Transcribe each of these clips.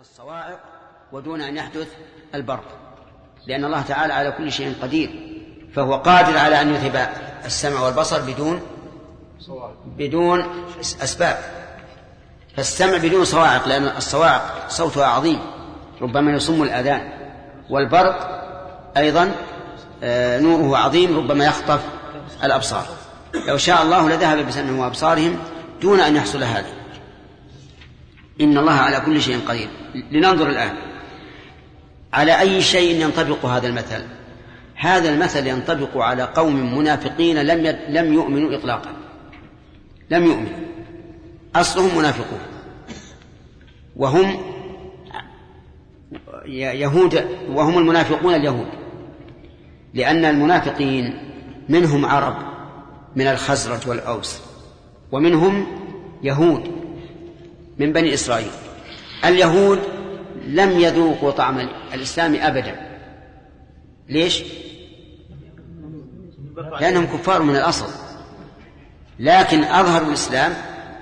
الصواعق ودون أن يحدث البرق لأن الله تعالى على كل شيء قدير فهو قادر على أن يذهب السمع والبصر بدون بدون أسباب. فالسمع بدون صواعق لأن الصواعق صوتها عظيم ربما يصم الآذان. والبرق أيضا آه، نوره عظيم ربما يخطف الأبصار. لو شاء الله لذهب بسمعهم وأبصارهم دون أن يحصل هذا. إن الله على كل شيء قدير. لننظر الآن. على أي شيء ينطبق هذا المثل؟ هذا المثل ينطبق على قوم منافقين لم لم يؤمنوا إطلاقا. لم يؤمنوا. أصلهم منافقون. وهم يهود وهم المنافقون اليهود. لأن المنافقين منهم عرب من الخزرج والأوس ومنهم يهود. من بني إسرائيل. اليهود لم يذوقوا طعم الإسلام أبدا. ليش؟ لأنهم كفار من الأصل. لكن أظهروا الإسلام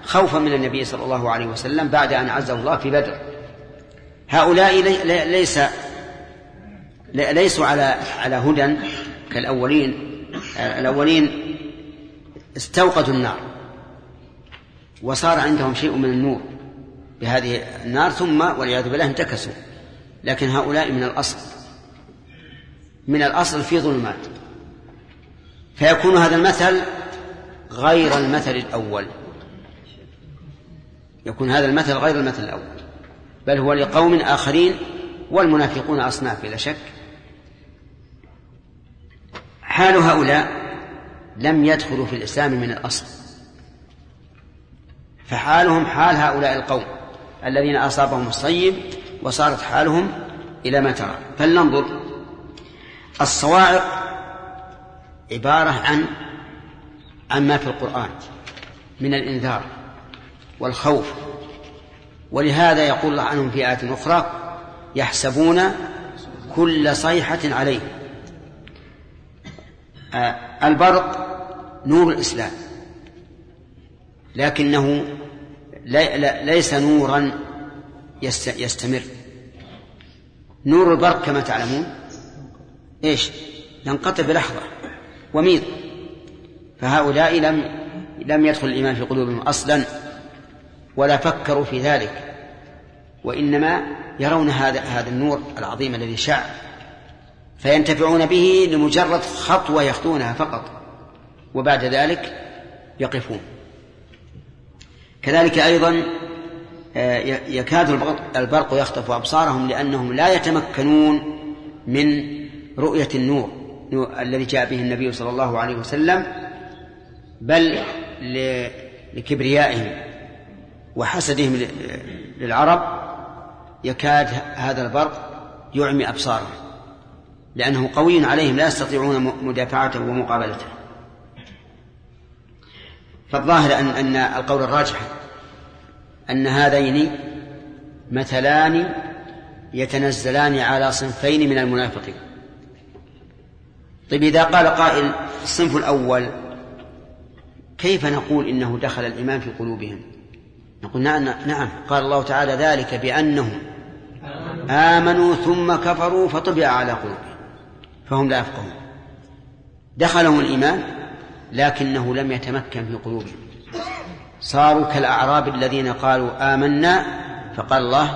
خوفا من النبي صلى الله عليه وسلم بعد أن عزه الله في بدر. هؤلاء ليس ليسوا على على هدى كالأولين. الأولين استوقدوا النار. وصار عندهم شيء من النور. بهذه النار ثم والعياذ بالله انتكسوا. لكن هؤلاء من الأصل من الأصل في ظلمات. فيكون هذا المثل غير المثل الأول. يكون هذا المثل غير المثل الأول. بل هو لقوم آخرين والمنافقون أصناف بلا شك. حال هؤلاء لم يدخلوا في الإسلام من الأصل. فحالهم حال هؤلاء القوم. الذين أصابهم الصيب وصارت حالهم إلى ما ترى. فلننظر. الصواعق عبارة عن عن ما في القرآن من الإنذار والخوف. ولهذا يقول الله عنهم في آية أخرى يحسبون كل صيحة عليه. آه البرق نور الإسلام. لكنه ليس نورا يستمر. نور البرق كما تعلمون. إيش؟ ينقطع بلحظة. وميض. فهؤلاء لم لم يدخل الإيمان في قلوبهم أصلا. ولا فكروا في ذلك. وإنما يرون هذا هذا النور العظيم الذي شع فينتفعون به لمجرد خطوة يخطونها فقط. وبعد ذلك يقفون. كذلك أيضا آه، يكاد البرق يخطف أبصارهم لأنهم لا يتمكنون من رؤية النور الذي جاء به النبي صلى الله عليه وسلم بل لكبريائهم وحسدهم للعرب يكاد هذا البرق يعمي أبصارهم لأنه قوي عليهم لا يستطيعون مدافعته ومقابلته. فالظاهر أن أن القول الراجح أن هذين مثلان يتنزلان على صنفين من المنافقين. طيب إذا قال قائل الصنف الأول كيف نقول إنه دخل الإيمان في قلوبهم؟ نقول نعم, نعم. قال الله تعالى ذلك بأنهم آمنوا ثم كفروا فطبع على قلوبهم فهم لا يفقهون. دخلهم الإيمان لكنه لم يتمكن في قلوبهم. صاروا كالأعراب الذين قالوا آمنا فقال الله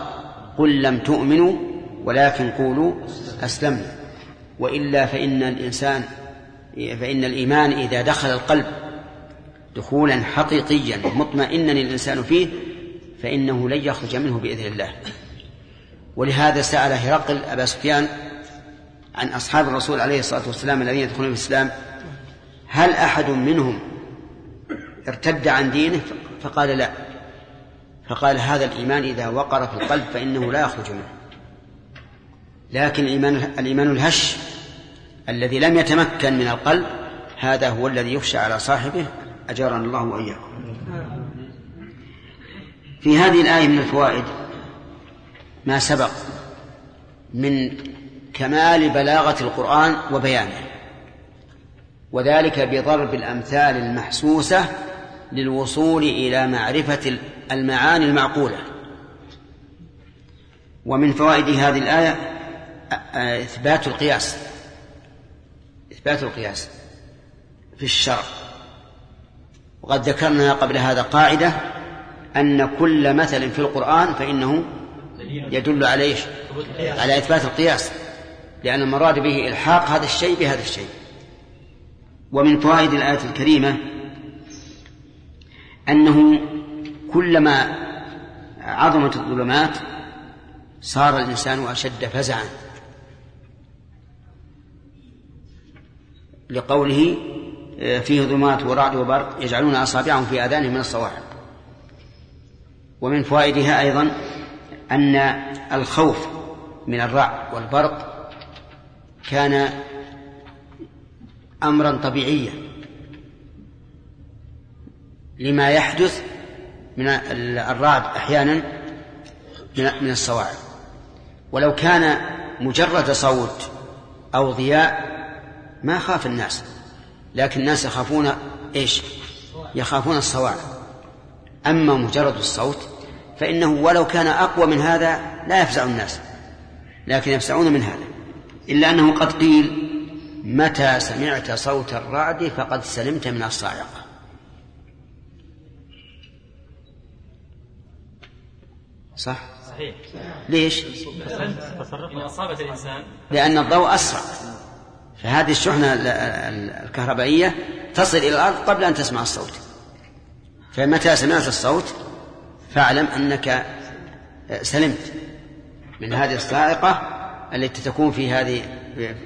قل لم تؤمنوا ولكن قولوا أسلمنا. وإلا فإن الإنسان فإن الإيمان إذا دخل القلب دخولا حقيقيا مطمئنا الإنسان فيه فإنه لن يخرج منه بإذن الله. ولهذا سأل هرقل أبا سفيان عن أصحاب الرسول عليه الصلاة والسلام الذين يدخلون في الإسلام هل أحد منهم ارتد عن دينه؟ فقال لا. فقال هذا الإيمان إذا وقر في القلب فإنه لا يخرج منه. لكن الإيمان الإيمان الهش الذي لم يتمكن من القلب هذا هو الذي يخشى على صاحبه. أجارنا الله وإياكم. في هذه الآية من الفوائد ما سبق من كمال بلاغة القرآن وبيانه. وذلك بضرب الأمثال المحسوسة للوصول إلى معرفة المعاني المعقولة. ومن فوائد هذه الآية إثبات القياس. إثبات القياس في الشرع. وقد ذكرنا قبل هذا قاعدة أن كل مثل في القرآن فإنه يدل على إيش؟ على إثبات القياس. لأن المراد به إلحاق هذا الشيء بهذا الشيء. ومن فوائد الآية الكريمة أنه كلما عظمت الظلمات صار الإنسان أشد فزعا. لقوله فيه ظلمات ورعد وبرق يجعلون أصابعهم في آذانهم من الصواعق ومن فوائدها أيضا أن الخوف من الرعد والبرق كان أمرا طبيعيا لما يحدث من الرعد أحيانا من الصواعق. ولو كان مجرد صوت أو ضياء ما خاف الناس لكن الناس يخافون إيش؟ يخافون الصواعق. أما مجرد الصوت فإنه ولو كان أقوى من هذا لا يفزع الناس لكن يفزعون من هذا. إلا أنه قد قيل متى سمعت صوت الرعد فقد سلمت من الصاعقة. صح؟ صحيح. ليش؟ إن أصابت الإنسان لأن الضوء أسرع. فهذه الشحنة الكهربائية تصل إلى الأرض قبل أن تسمع الصوت. فمتى سمعت الصوت؟ فاعلم أنك سلمت من هذه الصاعقة التي تكون في هذه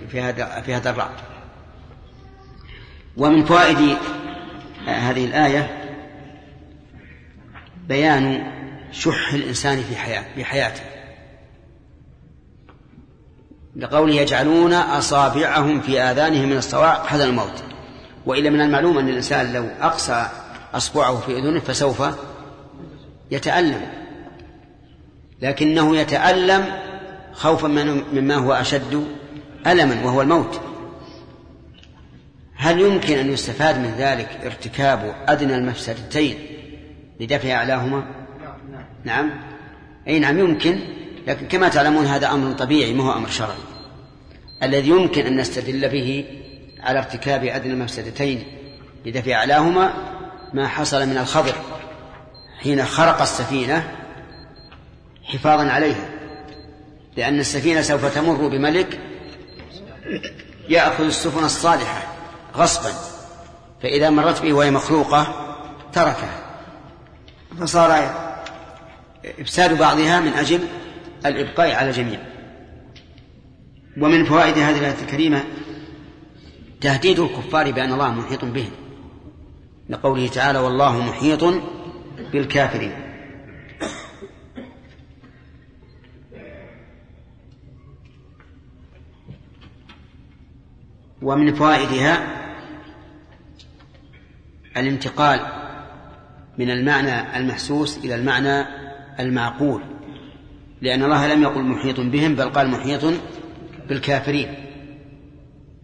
في هذا في هذا الرعد ومن فوائد هذه الآية بيان شح الإنسان في حياة في حياته. لقوله يجعلون أصابعهم في آذانهم من الصواعق حذر الموت. وإلا من المعلوم أن الإنسان لو أقصى أصبعه في أذنه فسوف يتألم. لكنه يتألم خوفا مما هو أشد ألما وهو الموت. هل يمكن أن يستفاد من ذلك ارتكاب أدنى المفسدتين لدفع أعلاهما؟ نعم. أي نعم يمكن. لكن كما تعلمون هذا أمر طبيعي ما هو أمر شرعي. الذي يمكن أن نستدل به على ارتكاب أدنى المفسدتين لدفع أعلاهما ما حصل من الخضر حين خرق السفينة حفاظا عليها. لأن السفينة سوف تمر بملك يأخذ السفن الصالحة غصبا فإذا مرت به وهي مخلوقة تركها. فصار إفساد بعضها من أجل الإبقاء على الجميع ومن فوائد هذه الآية الكريمة تهديد الكفار بأن الله محيط بهم لقوله تعالى والله محيط بالكافرين. ومن فوائدها الانتقال من المعنى المحسوس إلى المعنى المعقول لأن الله لم يقل محيط بهم بل قال محيط بالكافرين.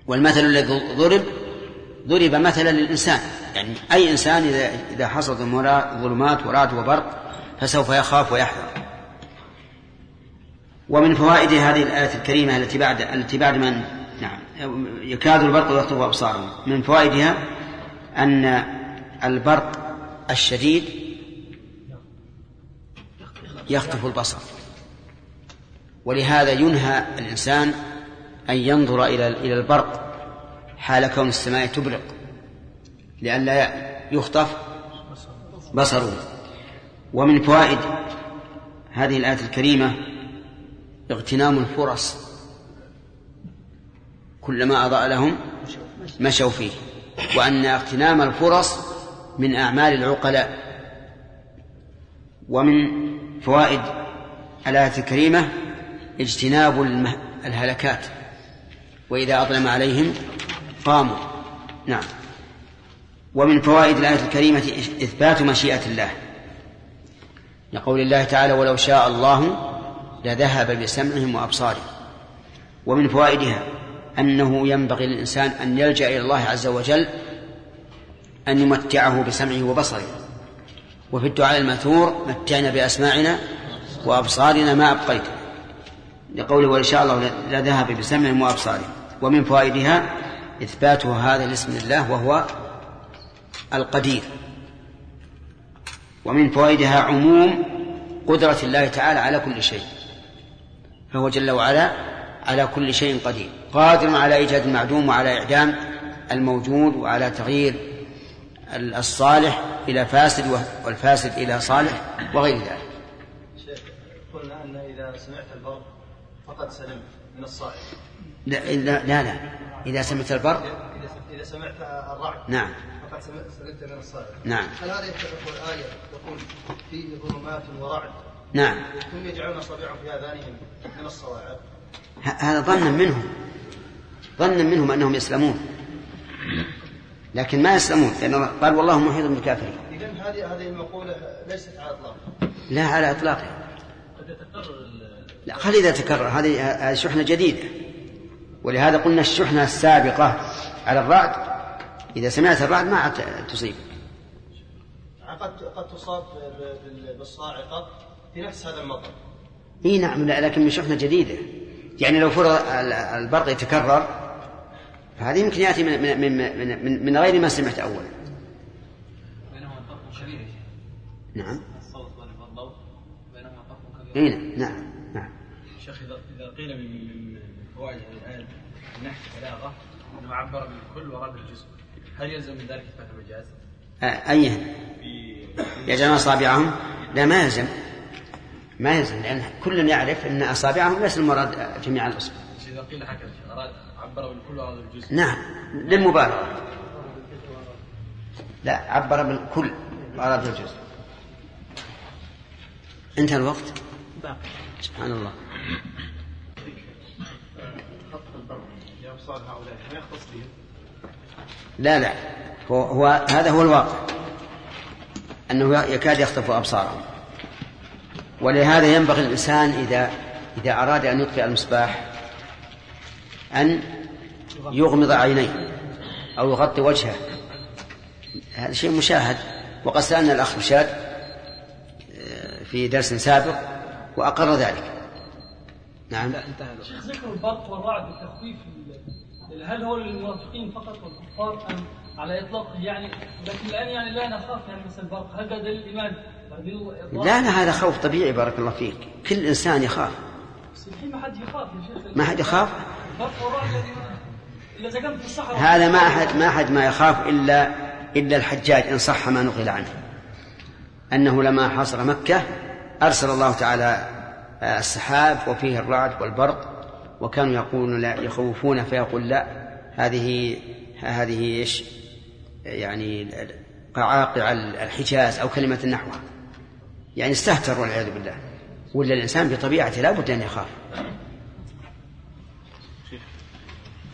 والمثل الذي ضرب ضرب مثلا للإنسان. يعني أي إنسان إذا إذا حصلت ظلمات ورعد وبرق فسوف يخاف ويحذر. ومن فوائد هذه الآية الكريمة التي بعد التي بعد من نعم. يكاد البرق يخطف أبصارهم. من فوائدها أن البرق الشديد يخطف البصر. ولهذا ينهى الإنسان أن ينظر إلى إلى البرق حال كون السماء تبرق لئلا يخطف بصره. ومن فوائد هذه الآية الكريمة اغتنام الفرص كلما أضاء لهم مشوا فيه. وأن اغتنام الفرص من أعمال العقلاء ومن فوائد الآية الكريمة اجتناب الهلكات. وإذا أظلم عليهم قاموا. نعم. ومن فوائد الآية الكريمة إثبات مشيئة الله. لقول الله تعالى ولو شاء الله لذهب بسمعهم وأبصارهم. ومن فوائدها أنه ينبغي للإنسان أن يلجأ إلى الله عز وجل أن يمتعه بسمعه وبصره. وفي الدعاء المأثور متعنا بأسماعنا وأبصارنا ما أبقيت. لقوله وإن شاء الله لذهب بسمعهم وأبصارهم ومن فوائدها إثبات هذا الاسم لله وهو القدير. ومن فوائدها عموم قدرة الله تعالى على كل شيء. فهو جل وعلا على كل شيء قدير. قادر على إيجاد المعدوم وعلى إعدام الموجود وعلى تغيير الصالح إلى فاسد والفاسد إلى صالح وغير ذلك. قلنا أن إذا سمعت البرق فقد سلمت من الصائل لا لا لا. إذا سمعت البرق إذا سمعت الرعد نعم. فقد سلمت من الصائل نعم. هل هذا يتفق الآية تقول فيه ظلمات ورعد؟ نعم. ثم يجعلون أصابعهم في آذانهم من الصواعق. هذا ظنا منهم. ظنا منهم أنهم يسلمون. لكن ما يسلمون لأنه قال والله محيط بالكافرين. إذا هذه هذه المقولة ليست على إطلاق. لا على إطلاقها لا خلي إذا تكرر. هذه هذه شحنة جديدة. ولهذا قلنا الشحنة السابقة على الرعد إذا سمعت الرعد ما عاد تصيب. قد قد تصاب بالصاعقة في نفس هذا المطر. إي نعم لكن من شحنة جديدة. يعني لو فرض البرق يتكرر فهذه يمكن يأتي من من من, من, من غير ما سمعت اولا. بينهما فرق كبير نعم. الصوت والضوء بينهما فرق كبير. اي نعم نعم نعم. شيخ اذا إذا قيل من من فوائد هذه الآية من ناحيه البلاغه انه عبر بالكل ورد الجزء هل يلزم من ذلك إثبات المجاز؟ آه أيهن؟ يجعلون أصابعهم لا ما يلزم ما يلزم لأن كل يعرف أن أصابعهم ليس المراد جميع الأصبع إذا قيل هكذا أراد عبر بالكل وأراد الجزء نعم للمبالغة لا عبر بالكل وأراد الجزء انتهى الوقت؟ باقي. سبحان الله. لا لا هو, هو هذا هو الواقع. أنه يكاد يخطف أبصارهم. ولهذا ينبغي الإنسان إذا إذا أراد أن يطفئ المصباح أن يغمض عينيه أو يغطي وجهه. هذا شيء مشاهد. وقد سألنا الأخ رشاد آه، في درس سابق وأقر ذلك. نعم. ذكر البرق والرعد بالتخفيف هل هو للمنافقين فقط والكفار أم على إطلاقه يعني لكن الآن يعني لا نخاف يعني مثل البرق. هل ده دليل الإيمان لا لا هذا خوف طبيعي بارك الله فيك. كل إنسان يخاف. الحين ما حد يخاف يا شيخ. ما حد يخاف؟ في الصحراء هذا ما أحد ما أحد ما يخاف إلا إلا الحجاج إن صح ما نقل عنه أنه لما حاصر مكة أرسل الله تعالى السحاب وفيه الرعد والبرق وكانوا يقولون لا يخوفون فيقول لا هذه هذه إيش؟ يعني قعاقع الحجاز أو كلمة نحوها. يعني استهتر والعياذ بالله. ولا الإنسان بطبيعته لا بد أن يخاف.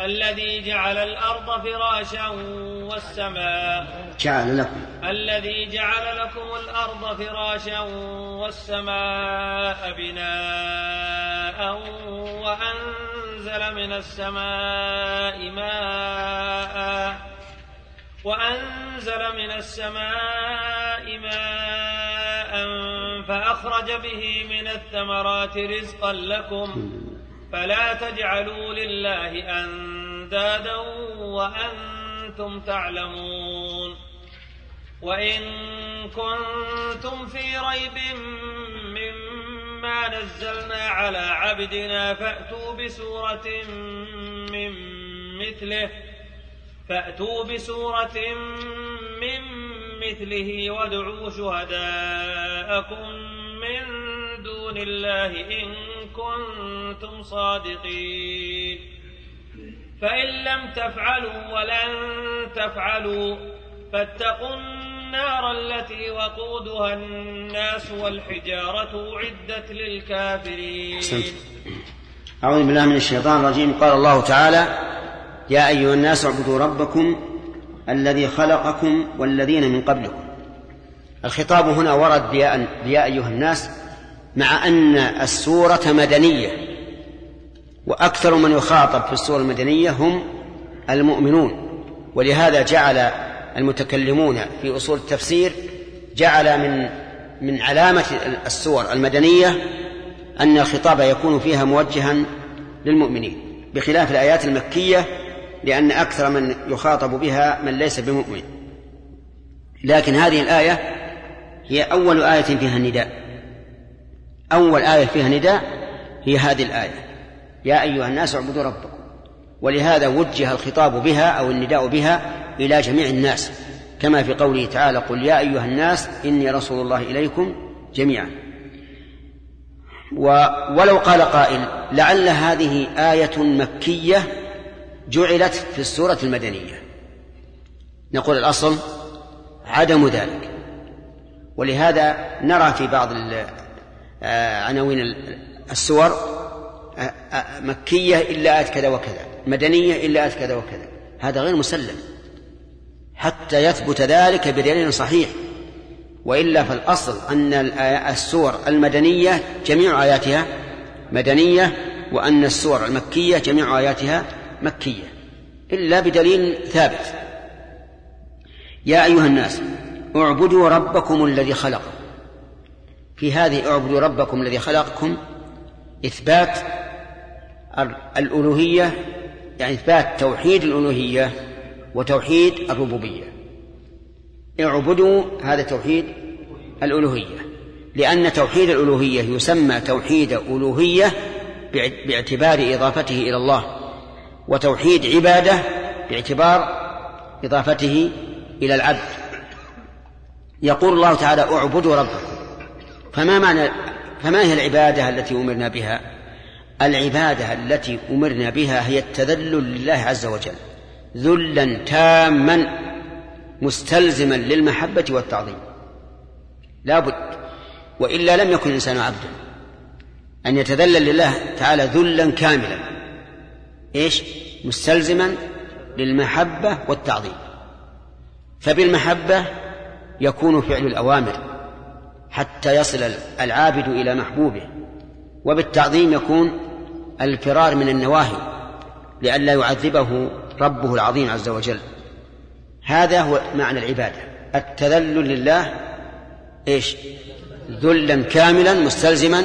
الذي جعل الأرض فراشا والسماء. جعل لكم. الذي جعل لكم الأرض فراشا والسماء بناء وأنزل من السماء ماء وأنزل من السماء ماء فأخرج به من الثمرات رزقا لكم. فلا تجعلوا لله أندادا وأنتم تعلمون. وإن كنتم في ريب مما نزلنا على عبدنا فأتوا بسورة من مثله فأتوا بسورة من مثله وادعوا شهداءكم من دون الله إن كنتم صادقين. فإن لم تفعلوا ولن تفعلوا فاتقوا النار التي وقودها الناس والحجارة أعدت للكافرين. أعوذ بالله من الشيطان الرجيم. قال الله تعالى يا أيها الناس اعبدوا ربكم الذي خلقكم والذين من قبلكم. الخطاب هنا ورد بيا أيها الناس. مع أن السورة مدنية وأكثر من يخاطب في السورة المدنية هم المؤمنون. ولهذا جعل المتكلمون في أصول التفسير جعل من من علامة السور المدنية أن الخطاب يكون فيها موجها للمؤمنين بخلاف الآيات المكية لأن أكثر من يخاطب بها من ليس بمؤمن. لكن هذه الآية هي أول آية فيها النداء. أول آية فيها نداء هي هذه الآية. يا أيها الناس اعبدوا ربكم. ولهذا وجه الخطاب بها أو النداء بها إلى جميع الناس. كما في قوله تعالى قل يا أيها الناس إني رسول الله إليكم جميعا. ولو قال قائل لعل هذه آية مكية جعلت في السورة المدنية. نقول الأصل عدم ذلك. ولهذا نرى في بعض عناوين السور آه، آه، مكية إلا آية كذا وكذا مدنية إلا آية كذا وكذا. هذا غير مسلم. حتى يثبت ذلك بدليل صحيح. وإلا فالأصل أن السور المدنية جميع آياتها مدنية وأن السور المكية جميع آياتها مكية. إلا بدليل ثابت. يا أيها الناس اعبدوا ربكم الذي خلق في هذه اعبدوا ربكم الذي خلقكم. إثبات الألوهية يعني إثبات توحيد الألوهية وتوحيد الربوبية. اعبدوا هذا توحيد الألوهية لأن توحيد الألوهية يسمى توحيد ألوهية باعتبار إضافته إلى الله وتوحيد عبادة باعتبار إضافته إلى العبد. يقول الله تعالى اعبدوا ربكم. فما معنى فما هي العبادة التي أمرنا بها؟ العبادة التي أمرنا بها هي التذلل لله عز وجل ذلا تاما مستلزما للمحبة والتعظيم. لا بد وإلا لم يكن الإنسان عبدا. أن يتذلل لله تعالى ذلا كاملا. إيش؟ مستلزما للمحبة والتعظيم. فبالمحبة يكون فعل الأوامر. حتى يصل العابد إلى محبوبه. وبالتعظيم يكون الفرار من النواهي لئلا يعذبه ربه العظيم عز وجل. هذا هو معنى العبادة. التذلل لله إيش؟ ذلا كاملا مستلزما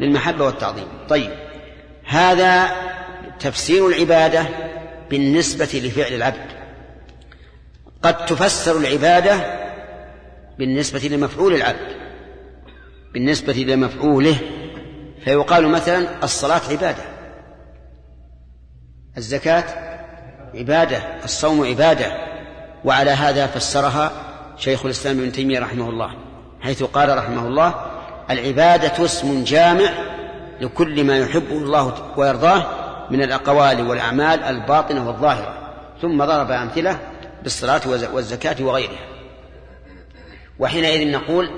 للمحبة والتعظيم. طيب هذا تفسير العبادة بالنسبة لفعل العبد. قد تفسر العبادة بالنسبة لمفعول العبد بالنسبة لمفعوله فيقال مثلا الصلاة عبادة الزكاة عبادة الصوم عبادة وعلى هذا فسرها شيخ الإسلام ابن تيمية رحمه الله حيث قال رحمه الله العبادة اسم جامع لكل ما يحبه الله ويرضاه من الأقوال والأعمال الباطنة والظاهرة ثم ضرب أمثلة بالصلاة والزكاة وغيرها. وحينئذ نقول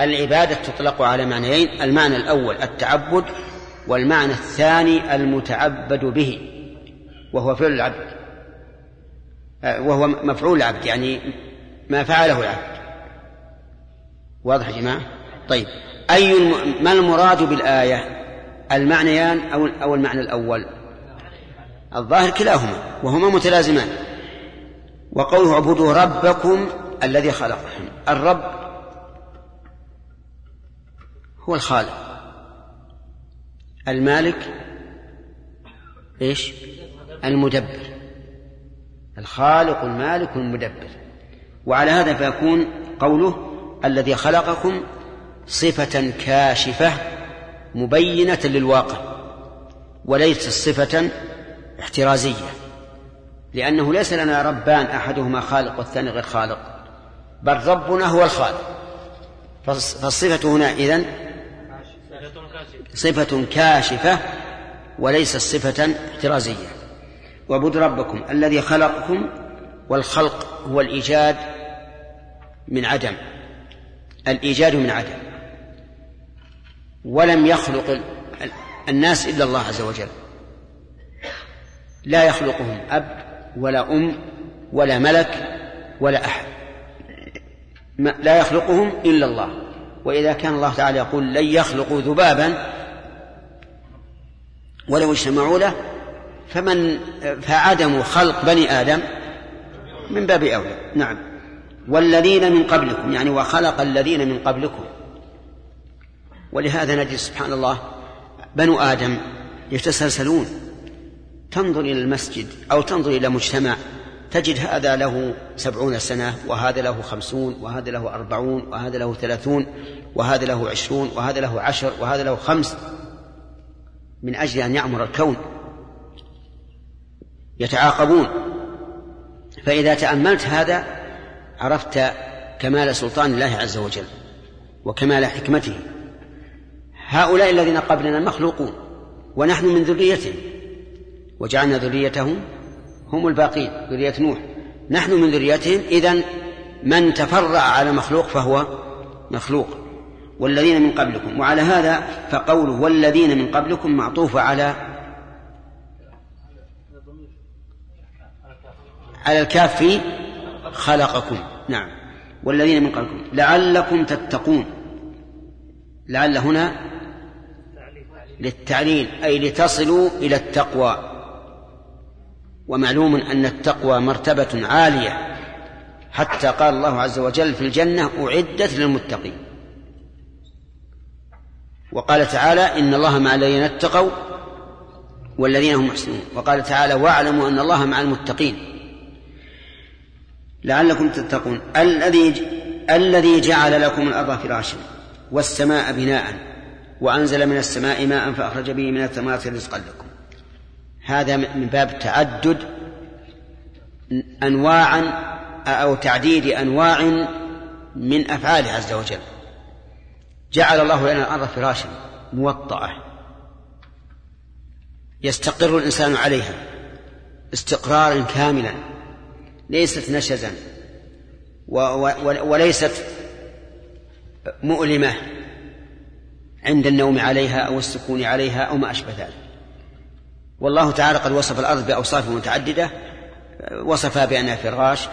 العبادة تطلق على معنيين المعنى الأول التعبد والمعنى الثاني المتعبد به وهو فعل العبد. آه، وهو مفعول العبد يعني ما فعله العبد. واضح يا جماعة؟ طيب أي الم... ما المراد بالآية؟ المعنيان أو أو المعنى الأول؟ الظاهر كلاهما وهما متلازمان. وقوله اعبدوا ربكم الذي خلقكم الرب هو الخالق. المالك إيش؟ المدبر. الخالق المالك المدبر. وعلى هذا فيكون قوله الذي خلقكم صفة كاشفة مبينة للواقع وليست صفة احترازية. لأنه ليس لنا ربان أحدهما خالق والثاني غير خالق. بل ربنا هو الخالق. فالصفة هنا إذن صفة كاشفة وليست صفة احترازية. وعبد ربكم الذي خلقكم والخلق هو الإيجاد من عدم. الإيجاد من عدم. ولم يخلق الناس إلا الله عز وجل. لا يخلقهم أب ولا أم ولا ملك ولا أحد. لا يخلقهم إلا الله. وإذا كان الله تعالى يقول لن يخلقوا ذبابا ولو اجتمعوا له فمن فعدم خلق بني آدم من باب أولى. نعم. والذين من قبلكم يعني وخلق الذين من قبلكم. ولهذا نجد سبحان الله بنو آدم يتسلسلون. تنظر إلى المسجد أو تنظر إلى مجتمع تجد هذا له سبعون سنة وهذا له خمسون وهذا له أربعون وهذا له ثلاثون وهذا له عشرون وهذا له عشر وهذا له خمس. من أجل أن يعمر الكون. يتعاقبون. فإذا تأملت هذا عرفت كمال سلطان الله عز وجل وكمال حكمته. هؤلاء الذين قبلنا مخلوقون ونحن من ذريتهم وجعلنا ذريتهم هم الباقين ذرية نوح. نحن من ذريتهم إذن من تفرع على مخلوق فهو مخلوق والذين من قبلكم. وعلى هذا فقوله والذين من قبلكم معطوف على على الكاف في خلقكم. نعم. والذين من قبلكم. لعلكم تتقون. لعل هنا للتعليل أي لتصلوا إلى التقوى. ومعلوم أن التقوى مرتبة عالية. حتى قال الله عز وجل في الجنة أعدت للمتقين. وقال تعالى إن الله مع الذين اتقوا والذين هم محسنون. وقال تعالى واعلموا أن الله مع المتقين. لعلكم تتقون. الذي الذي جعل لكم الأرض فراشا والسماء بناء وأنزل من السماء ماء فأخرج به من الثمرات رزقا لكم. هذا من باب تعدد أنواعا أو تعديد أنواع من أفعاله عز وجل. جعل الله لنا الأرض فراشا موطأة. يستقر الإنسان عليها استقرارا كاملا. ليست نشزا. وليست مؤلمة عند النوم عليها أو السكون عليها أو ما أشبه ذلك. والله تعالى قد وصف الأرض بأوصاف متعددة وصفها بأنها فراش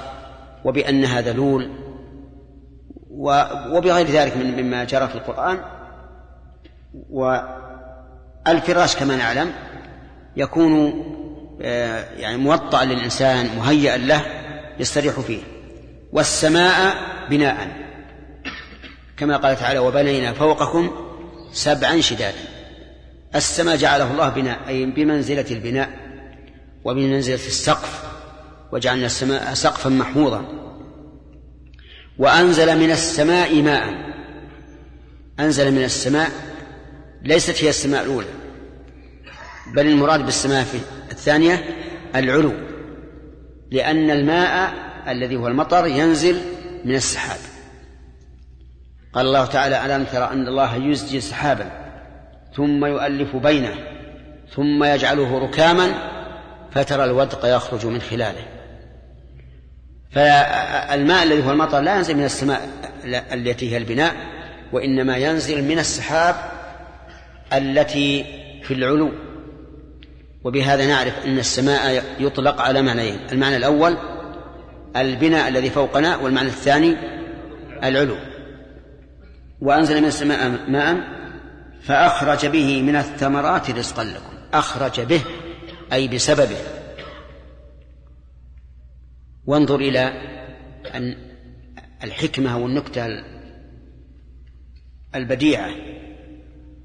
وبأنها ذلول وبغير ذلك مما جرى في القرآن. والفراش كما نعلم يكون آه، يعني موطأ للإنسان مهيئا له يستريح فيه. والسماء بناء. كما قال تعالى وبنينا فوقكم سبعا شدادا. السماء جعله الله بناء أي بمنزلة البناء وبمنزلة السقف وجعلنا السماء سقفا محفوظا. وأنزل من السماء ماء. أنزل من السماء ليست هي السماء الأولى بل المراد بالسماء الثانية العلو لأن الماء الذي هو المطر ينزل من السحاب. قال الله تعالى ألم ترى أن الله يزجي سحابا؟ ثم يؤلف بينه ثم يجعله ركاما فترى الودق يخرج من خلاله. فالماء الذي هو المطر لا ينزل من السماء التي هي البناء وإنما ينزل من السحاب التي في العلو. وبهذا نعرف أن السماء يطلق على معنيين المعنى الأول البناء الذي فوقنا والمعنى الثاني العلو. وأنزل من السماء ماء فأخرج به من الثمرات رزقا لكم. أخرج به أي بسببه. وانظر إلى أن الحكمة والنكتة البديعة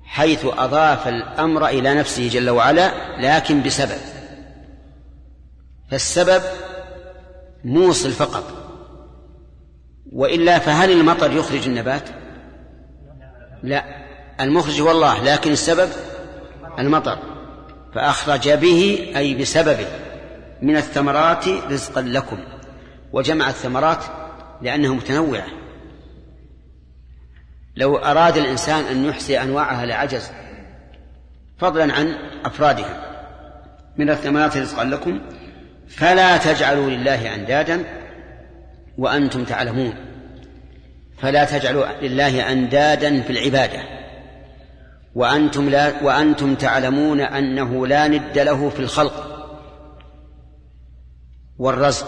حيث أضاف الأمر إلى نفسه جل وعلا لكن بسبب. فالسبب موصل فقط. وإلا فهل المطر يخرج النبات؟ لا. المخرج هو الله لكن السبب المطر. فأخرج به أي بسببه من الثمرات رزقا لكم. وجمع الثمرات لأنها متنوعة لو أراد الإنسان أن يحصي أنواعها لعجز فضلا عن أفرادها. من الثمرات رزقا لكم فلا تجعلوا لله أندادا وأنتم تعلمون. فلا تجعلوا لله أندادا في العبادة. وأنتم لا وأنتم تعلمون أنه لا ند له في الخلق والرزق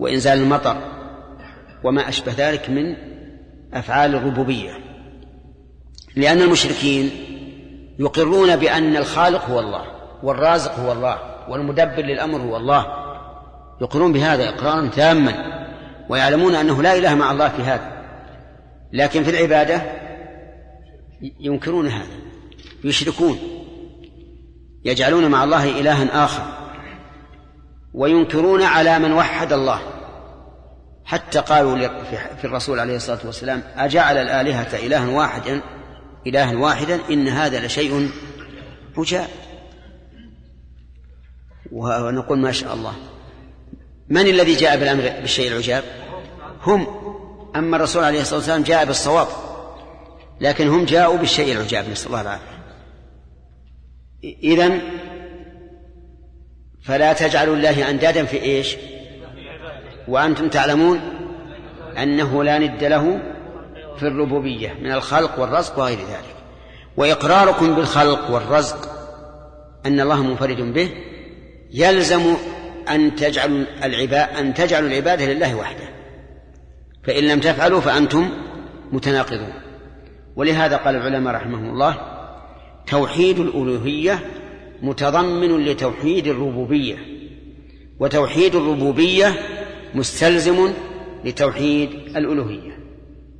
وإنزال المطر وما أشبه ذلك من أفعال الربوبية. لأن المشركين يقرون بأن الخالق هو الله والرازق هو الله والمدبر للأمر هو الله. يقرون بهذا إقرارا تاما ويعلمون أنه لا إله مع الله في هذا. لكن في العبادة ينكرون هذا يشركون يجعلون مع الله إلها آخر وينكرون على من وحد الله. حتى قالوا في الرسول عليه الصلاة والسلام أجعل الآلهة إلها واحدا إلها واحدا إن هذا لشيء عجاب ونقول ما شاء الله. من الذي جاء بالأمر بالشيء العجاب؟ هم. أما الرسول عليه الصلاة والسلام جاء بالصواب. لكن هم جاءوا بالشيء العجاب نسأل الله العافية. إذن فلا تجعلوا الله أندادا في إيش؟ وأنتم تعلمون أنه لا ند له في الربوبية من الخلق والرزق وغير ذلك. وإقراركم بالخلق والرزق أن الله منفرد به يلزم أن تجعلوا العباد أن تجعلوا العبادة لله وحده. فإن لم تفعلوا فأنتم متناقضون. ولهذا قال العلماء رحمهم الله توحيد الألوهية متضمن لتوحيد الربوبية وتوحيد الربوبية مستلزم لتوحيد الألوهية.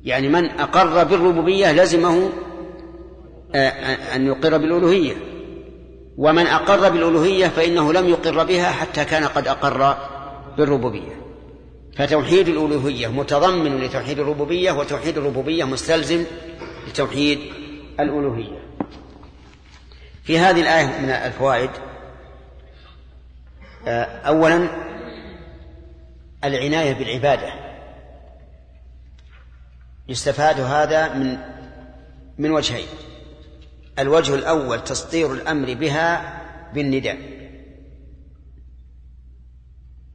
يعني من أقر بالربوبية لزمه آه، أن يقر بالألوهية ومن أقر بالألوهية فإنه لم يقر بها حتى كان قد أقر بالربوبية. فتوحيد الألوهية متضمن لتوحيد الربوبية وتوحيد الربوبية مستلزم لتوحيد الألوهية. في هذه الآية من الفوائد آه، أولا العناية بالعبادة. يستفاد هذا من من وجهين. الوجه الأول تسطير الأمر بها بالنداء.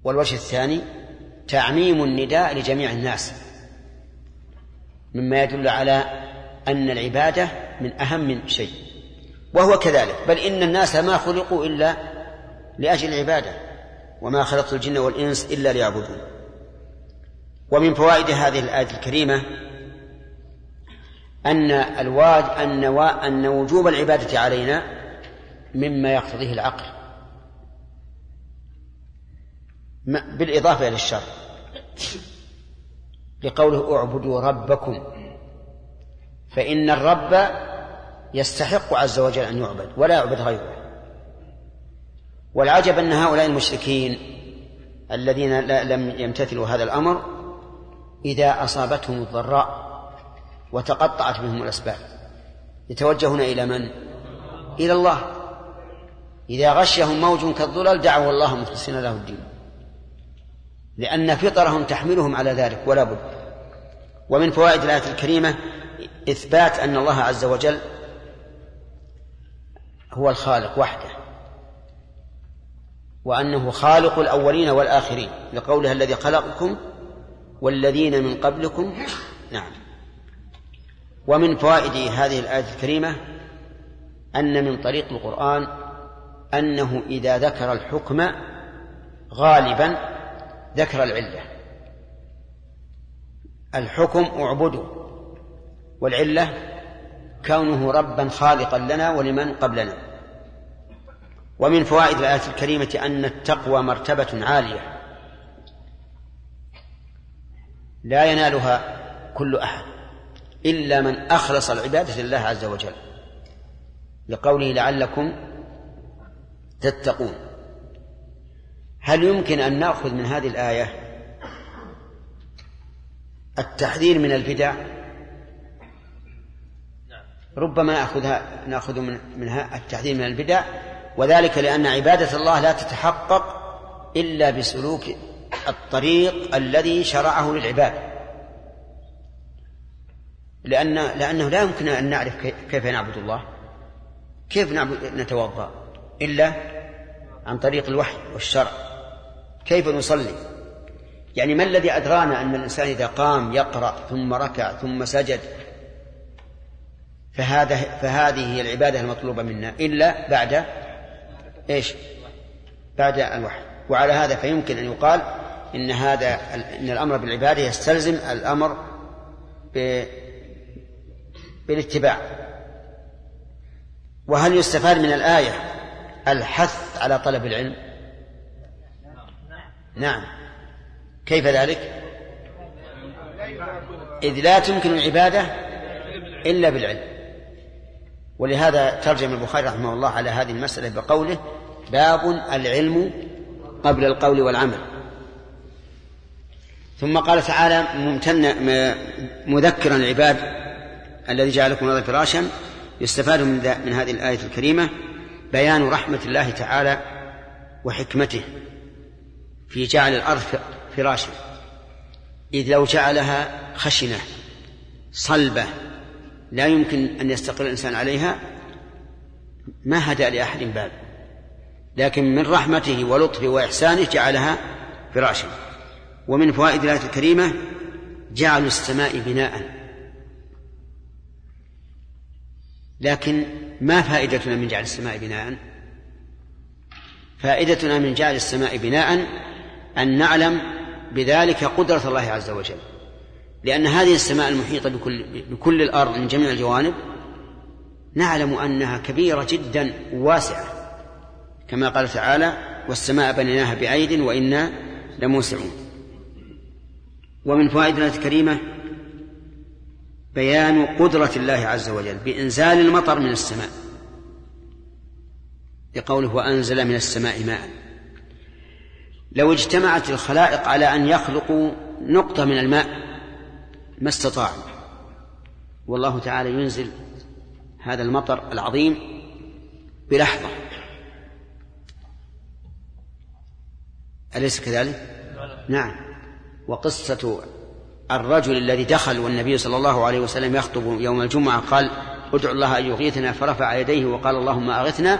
والوجه الثاني تعميم النداء لجميع الناس مما يدل على أن العبادة من أهم شيء وهو كذلك. بل إن الناس ما خلقوا إلا لأجل العبادة وما خلقت الجن والإنس إلا ليعبدون. ومن فوائد هذه الآية الكريمة أن الواج أن أن وجوب العبادة علينا مما يقتضيه العقل. بالإضافة إلى الشر لقوله اعبدوا ربكم. فإن الرب يستحق عز وجل أن يعبد ولا يعبد غيره. والعجب أن هؤلاء المشركين الذين لم يمتثلوا هذا الأمر إذا أصابتهم الضراء وتقطعت بهم الأسباب. يتوجهون إلى من؟ إلى الله. إذا غشهم موج كالظلل دعوا الله مخلصين له الدين. لأن فطرهم تحملهم على ذلك ولا بد. ومن فوائد الآية الكريمة إثبات أن الله عز وجل هو الخالق وحده وأنه خالق الأولين والآخرين لقولها الذي خلقكم والذين من قبلكم. نعم. ومن فوائد هذه الآية الكريمة أن من طريق القرآن أنه إذا ذكر الحكم غالبا ذكر العلة. الحكم اعبدوا. والعلة كونه ربا خالقا لنا ولمن قبلنا. ومن فوائد الآية الكريمة أن التقوى مرتبة عالية. لا ينالها كل أحد إلا من أخلص العبادة لله عز وجل. لقوله لعلكم تتقون. هل يمكن أن نأخذ من هذه الآية التحذير من البدع؟ ربما نأخذها نأخذ من منها التحذير من البدع وذلك لأن عبادة الله لا تتحقق إلا بسلوك الطريق الذي شرعه للعباد. لأن لأنه لا يمكن أن نعرف كيف نعبد الله كيف نعبد نتوضأ إلا عن طريق الوحي والشرع. كيف نصلي؟ يعني ما الذي أدرانا أن الإنسان إذا قام يقرأ ثم ركع ثم سجد فهذا فهذه هي العبادة المطلوبة منا إلا بعد إيش؟ بعد الوحي. وعلى هذا فيمكن أن يقال إن هذا إن الأمر بالعبادة يستلزم الأمر بالاتباع. وهل يستفاد من الآية الحث على طلب العلم؟ نعم. كيف ذلك؟ إذ لا تمكن العبادة إلا بالعلم. ولهذا ترجم البخاري رحمه الله على هذه المسألة بقوله باب العلم قبل القول والعمل. ثم قال تعالى ممتن مذكرا العباد الذي جعلكم الأرض فراشا يستفاد من, من هذه الآية الكريمة بيان رحمة الله تعالى وحكمته في جعل الأرض فراشا. إذ لو جعلها خشنة صلبة لا يمكن أن يستقر الإنسان عليها ما هدى لأحد باب. لكن من رحمته ولطفه وإحسانه جعلها فراشا. ومن فوائد الآية الكريمة جعل السماء بناء. لكن ما فائدتنا من جعل السماء بناء؟ فائدتنا من جعل السماء بناء أن نعلم بذلك قدرة الله عز وجل. لأن هذه السماء المحيطة بكل, بكل الأرض من جميع الجوانب نعلم أنها كبيرة جدا واسعة كما قال تعالى والسماء بنيناها بأيد وإنا لموسعون. ومن فوائد الآية الكريمة بيان قدرة الله عز وجل بإنزال المطر من السماء. لقوله وأنزل من السماء ماء. لو اجتمعت الخلائق على أن يخلقوا نقطة من الماء ما استطاعوا. والله تعالى ينزل هذا المطر العظيم بلحظة. أليس كذلك؟ نعم. وقصة الرجل الذي دخل والنبي صلى الله عليه وسلم يخطب يوم الجمعة قال ادعو الله أن يغيثنا. فرفع يديه وقال اللهم أغثنا.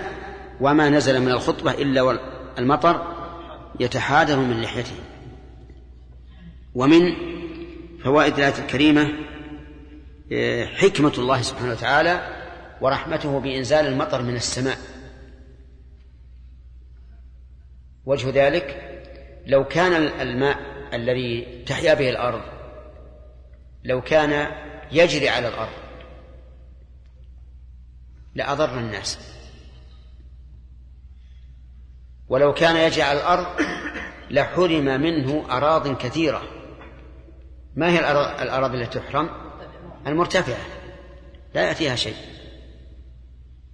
وما نزل من الخطبة إلا المطر يتحادر من لحيته. ومن فوائد الآية الكريمة آه، حكمة الله سبحانه وتعالى ورحمته بإنزال المطر من السماء. وجه ذلك لو كان الماء الذي تحيا به الأرض لو كان يجري على الأرض لأضر الناس. ولو كان يجري على الأرض لحرم منه أراض كثيرة. ما هي الأراضي التي تحرم؟ المرتفعة. لا يأتيها شيء.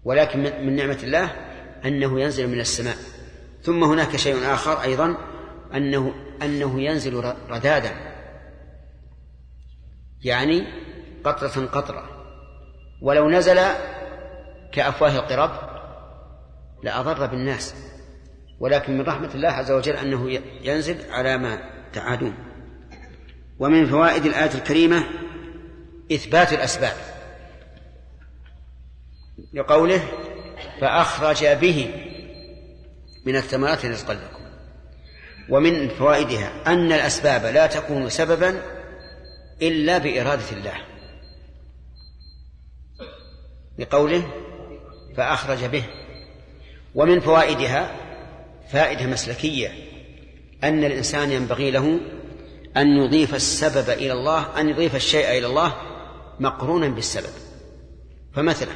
ولكن من نعمة الله أنه ينزل من السماء. ثم هناك شيء آخر أيضا أنه أنه ينزل ردادا. يعني قطرة قطرة. ولو نزل كأفواه القرب لأضر بالناس. ولكن من رحمة الله عز وجل أنه ينزل على ما تعادون. ومن فوائد الآية الكريمة إثبات الأسباب. لقوله فأخرج به من الثمرات رزقا لكم. ومن فوائدها أن الأسباب لا تكون سببا إلا بإرادة الله. لقوله فأخرج به. ومن فوائدها فائدة مسلكية أن الإنسان ينبغي له أن يضيف السبب إلى الله أن يضيف الشيء إلى الله مقرونا بالسبب. فمثلا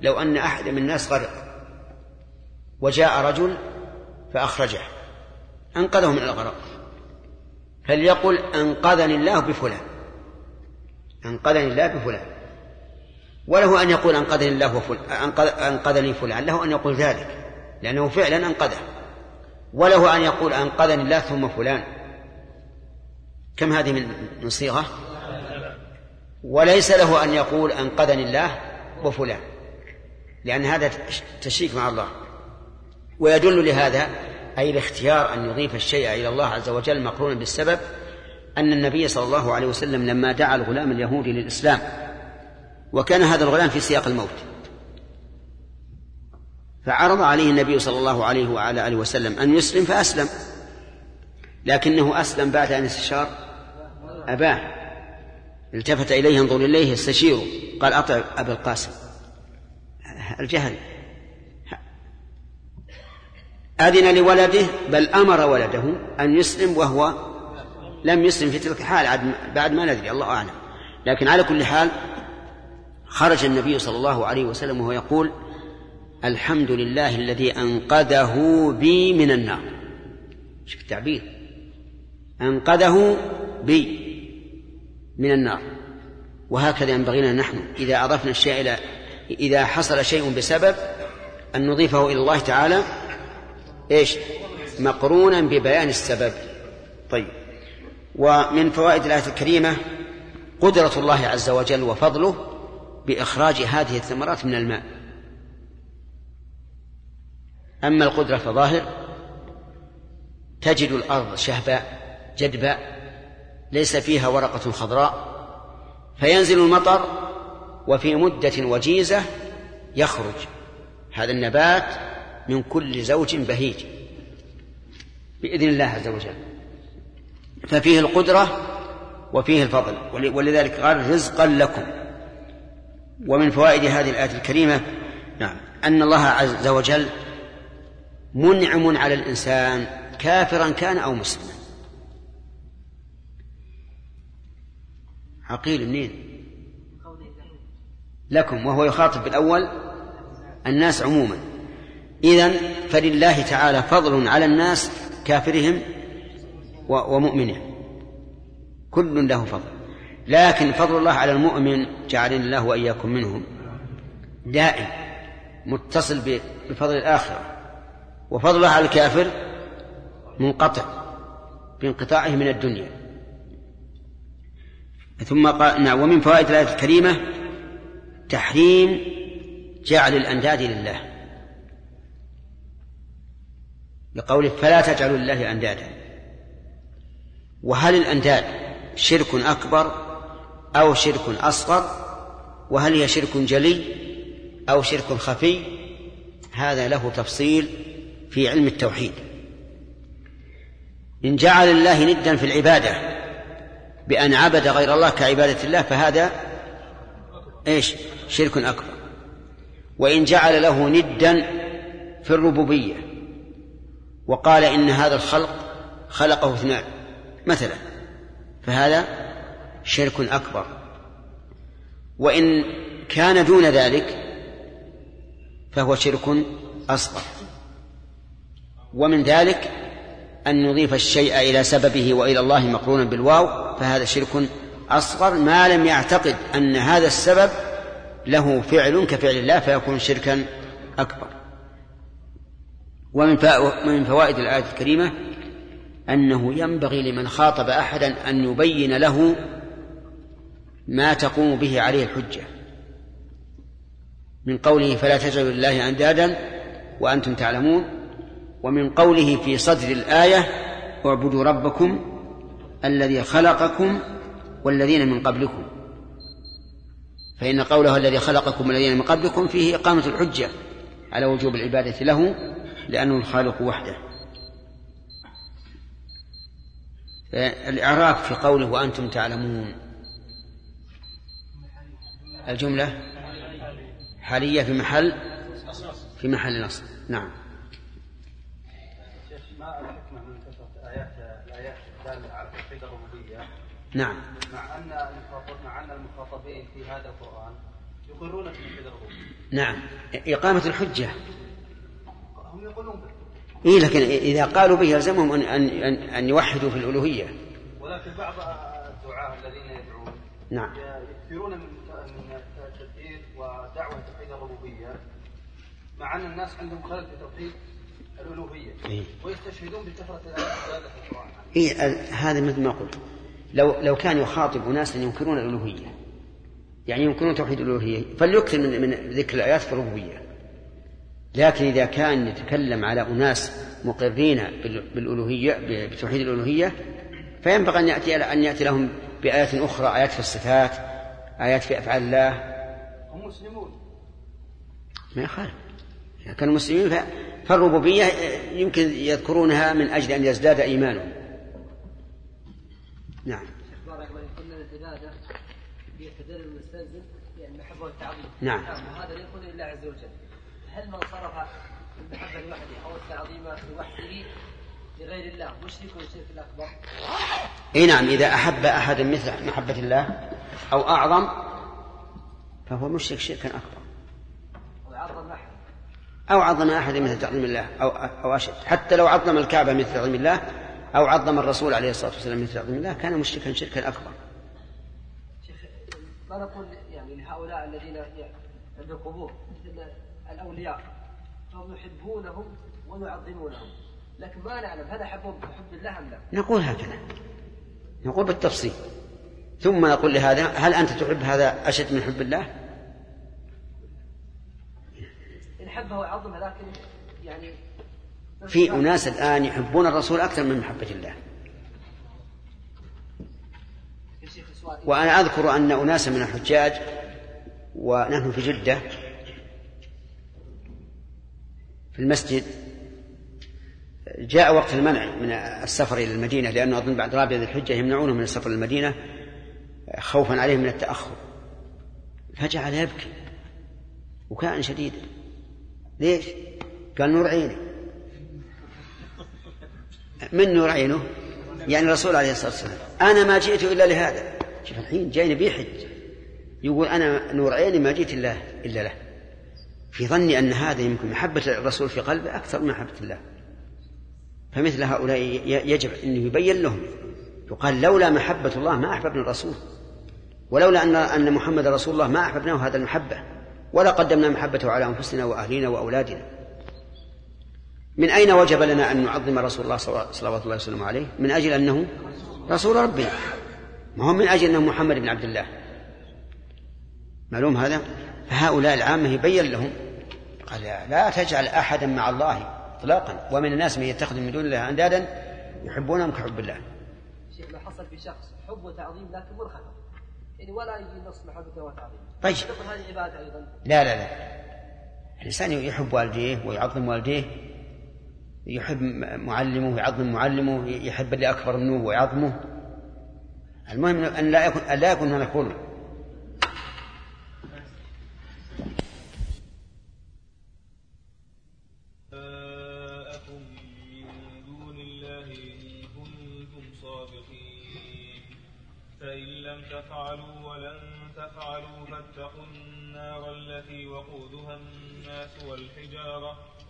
لو أن أحد من الناس غرق وجاء رجل فأخرجه أنقذه من الغرق فليقل أنقذني الله بفلان أنقذني الله بفلان. وله أن يقول أنقذني الله أنقذني فلان له أن يقول ذلك لأنه فعلا أنقذه. وله أن يقول أنقذني الله ثم فلان. كم هذه من صيغة؟ وليس له أن يقول أنقذني الله وفلان لأن هذا تشريك مع الله. ويدل لهذا أي الاختيار أن يضيف الشيء إلى الله عز وجل مقرونا بالسبب أن النبي صلى الله عليه وسلم لما دعا الغلام اليهودي للإسلام وكان هذا الغلام في سياق الموت. فعرض عليه النبي صلى الله عليه وعلى آله وسلم أن يسلم فأسلم. لكنه أسلم بعد أن استشار أباه. التفت إليه ينظر إليه يستشيره. قال أطع أبا القاسم. الجهل. أذن لولده بل أمر ولده أن يسلم وهو لم يسلم في تلك الحال بعد ما ندري الله أعلم. لكن على كل حال خرج النبي صلى الله عليه وسلم وهو يقول الحمد لله الذي أنقذه بي من النار. شوف التعبير. أنقذه بي من النار. وهكذا ينبغي لنا نحن إذا أضفنا الشيء إلى إذا حصل شيء بسبب أن نضيفه إلى الله تعالى إيش؟ مقرونا ببيان السبب. طيب. ومن فوائد الآية الكريمة قدرة الله عز وجل وفضله بإخراج هذه الثمرات من الماء. أما القدرة فظاهر تجد الأرض شهباء جدباء ليس فيها ورقة خضراء فينزل المطر وفي مدة وجيزة يخرج. هذا النبات من كل زوج بهيج. بإذن الله عز وجل. ففيه القدرة وفيه الفضل. ولذلك قال رزقا لكم. ومن فوائد هذه الآية الكريمة نعم أن الله عز وجل منعم على الإنسان كافرا كان أو مسلما. عقيل منين؟ لكم وهو يخاطب بالأول الناس عموما. إذن فلله تعالى فضل على الناس كافرهم ومؤمنهم. كل له فضل. لكن فضل الله على المؤمن جعلنا الله وإياكم منهم. دائم متصل بفضل الآخرة. وفضل الله على الكافر منقطع بانقطاعه من الدنيا. ثم قال نعم ومن فوائد الآية الكريمة تحريم جعل الأنداد لله. لقوله فلا تجعلوا لله أندادا. وهل الأنداد شرك أكبر أو شرك أصغر؟ وهل هي شرك جلي أو شرك خفي؟ هذا له تفصيل في علم التوحيد. إن جعل الله ندا في العبادة بأن عبد غير الله كعبادة الله فهذا إيش؟ شرك أكبر. وإن جعل له ندا في الربوبية وقال إن هذا الخلق خلقه اثنان مثلا فهذا شرك أكبر. وإن كان دون ذلك فهو شرك أصغر. ومن ذلك أن نضيف الشيء إلى سببه وإلى الله مقرونا بالواو فهذا شرك أصغر ما لم يعتقد أن هذا السبب له فعل كفعل الله فيكون شركا أكبر. ومن فوائد الآية الكريمة أنه ينبغي لمن خاطب أحدا أن يبين له ما تقوم به عليه الحجة. من قوله فلا تجعلوا لله أندادا وأنتم تعلمون ومن قوله في صدر الآية اعبدوا ربكم الذي خلقكم والذين من قبلكم فإن قوله الذي خلقكم والذين من قبلكم فيه إقامة الحجة على وجوب العبادة له لأنه الخالق وحده. الإعراب في قوله وأنتم تعلمون. الجملة حالية في محل في محل نصب. نعم ما الحكمة من كثرة آيات الآيات الدالة على توحيد الربوبية نعم. مع أن مع أن المخاطبين في هذا القرآن يقرون بتوحيد الربوبية نعم. إقامة الحجة. هم يقولون به. إيه لكن إذا قالوا به يلزمهم أن أن أن, أن يوحدوا في الألوهية. ولكن بعض الدعاة الذين يدعون نعم. يكثرون من من تدبير ودعوة توحيد الربوبية مع أن الناس عندهم خلل في توحيد الألوهية. إيه. ويستشهدون بكثرة الآيات في القرآن. إيه هذا مثل ما قلت. لو لو كان يخاطب أناسا ينكرون الألوهية يعني ينكرون توحيد الألوهية فليكثر من من ذكر الآيات في الربوبية. لكن إذا كان يتكلم على أناس مقرين بال- بالألوهية بتوحيد الألوهية فينبغي أن يأتي أن يأتي لهم بآيات أخرى آيات في الصفات آيات في أفعال الله. هم مسلمون ما يخالف. إذا كانوا مسلمين ف- فالربوبية يمكن يذكرونها من أجل أن يزداد إيمانهم. نعم. بارك الله قلنا العبادة هي تدل المستلزم يعني المحبه والتعظيم نعم. وهذا لا يكون لله عز وجل. هل من صرف المحبة لوحده أو التعظيم لوحده لغير الله؟ مشرك والشرك الأكبر؟ إي نعم إذا أحب احدا مثل محبة الله أو أعظم فهو مشرك شركا أكبر. ويعظم أحد. أو عظم أحد مثل تعظيم الله أو أو أشد. حتى لو عظم الكعبة مثل تعظيم الله أو عظم الرسول عليه الصلاة والسلام مثل تعظيم الله كان مشركا شركا أكبر. شيخ ما نقول يعني لهؤلاء الذين عندهم قبور مثل الأولياء فهم يحبونهم ويعظمونهم. لكن ما نعلم هل أحبهم بحب الله أم لا؟ نقول هكذا. نقول بالتفصيل. ثم نقول لهذا هل أنت تحب هذا أشد من حب الله؟ إن حبه ويعظمه لكن يعني في أناس الآن يحبون الرسول أكثر من محبة الله. وأنا أذكر أن أناسا من الحجاج ونحن في جدة في المسجد جاء وقت المنع من السفر إلى المدينة لأنه أظن بعد رابع ذي الحجة يمنعونه من السفر إلى المدينة خوفا عليهم من التأخر. فجعل يبكي بكاء شديدا ليش؟ قال نور عيني. من نور عينه؟ يعني الرسول عليه الصلاة والسلام. أنا ما جئت إلا لهذا. شوف الحين جايني بيحج يقول أنا نور عيني ما جئت الله إلا له. في ظني أن هذا يمكن محبة الرسول في قلبه أكثر من محبة الله. فمثل هؤلاء يجب أن يبين لهم. يقال لولا محبة الله ما أحببنا الرسول. ولولا أن أن محمد رسول الله ما أحببناه هذا المحبة. ولا قدمنا محبته على أنفسنا وأهلنا وأولادنا. من أين وجب لنا أن نعظم رسول الله صلوات الله وسلامه عليه؟ من أجل أنه رسول ربنا ما هو من أجل أنه محمد بن عبد الله. معلوم هذا؟ فهؤلاء العامة يبين لهم قال لا تجعل أحدا مع الله إطلاقا. ومن الناس من يتخذ من دون الله أندادا يحبونهم كحب الله. شيخ ما حصل في شخص حب وتعظيم لكن منخفض يعني ولا يجي نص محبته وتعظيمه طيب. هذه عبادة أيضا. لا لا لا. الإنسان يحب والديه ويعظم والديه يحب معلمه ويعظم معلمه يحب اللي أكبر منه ويعظمه. المهم أن لا يكون أن لا يكون هناك ظلم فإن لم تفعلوا ولن تفعلوا فاتقوا النار التي وقودها الناس والحجارة.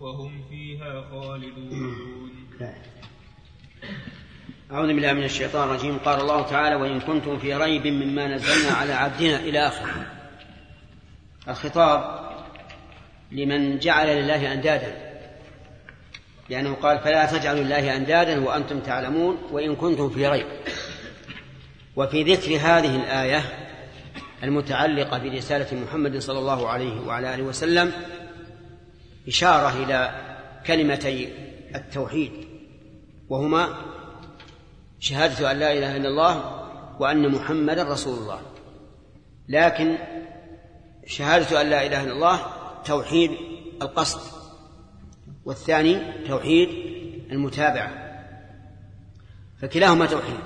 وهم فيها خالدون. أعوذ بالله من الشيطان الرجيم. قال الله تعالى وإن كنتم في ريب مما نزلنا على عبدنا إلى آخره. الخطاب لمن جعل لله أندادا. لأنه قال فلا تجعلوا لله أندادا وأنتم تعلمون وإن كنتم في ريب. وفي ذكر هذه الآية المتعلقة برسالة محمد صلى الله عليه وعلى آله وسلم إشارة إلى كلمتي التوحيد وهما شهادة أن لا إله إلا الله وأن محمدا رسول الله. لكن شهادة أن لا إله إلا الله توحيد القصد والثاني توحيد المتابعة فكلاهما توحيد.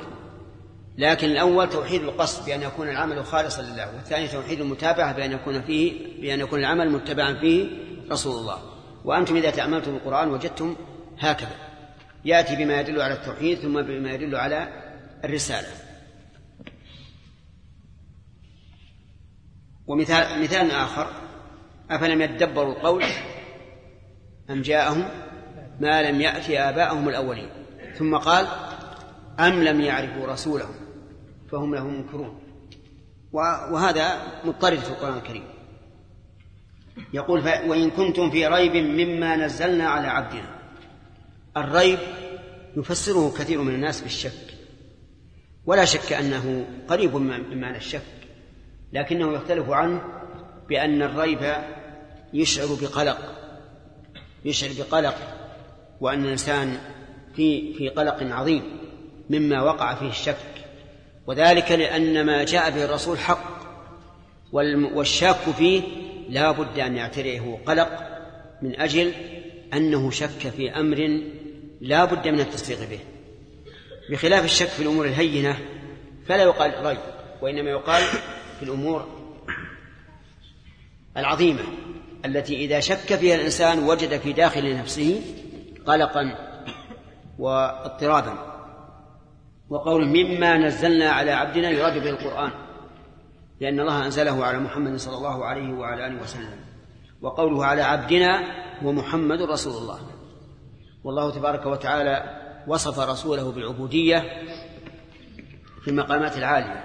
لكن الأول توحيد القصد بأن يكون العمل خالصا لله والثاني توحيد المتابعة بأن يكون فيه بأن يكون العمل متبعا فيه رسول الله. وأنتم إذا تأملتم القرآن وجدتم هكذا. يأتي بما يدل على التوحيد ثم بما يدل على الرسالة. ومثال مثال آخر أفلم يدبروا القول أم جاءهم ما لم يأتي آباءهم الأولين؟ ثم قال أم لم يعرفوا رسولهم فهم له منكرون. وهذا مضطرد في القرآن الكريم. يقول وإن كنتم في ريب مما نزلنا على عبدنا. الريب يفسره كثير من الناس بالشك. ولا شك أنه قريب من معنى الشك لكنه يختلف عنه بأن الريب يشعر بقلق يشعر بقلق وأن الإنسان في في قلق عظيم مما وقع فيه الشك. وذلك لأن ما جاء به الرسول حق والشاك فيه لا بد أن يعتريه قلق من أجل أنه شك في أمر لا بد من التصديق به. بخلاف الشك في الأمور الهينة فلا يقال ري وإنما يقال في الأمور العظيمة التي إذا شك فيها الإنسان وجد في داخل نفسه قلقا واضطرابا. وقول مما نزلنا على عبدنا يراد به القرآن. لأن الله أنزله على محمد صلى الله عليه وعلى آله وسلم. وقوله على عبدنا هو محمد رسول الله. والله تبارك وتعالى وصف رسوله بالعبودية في المقامات العالية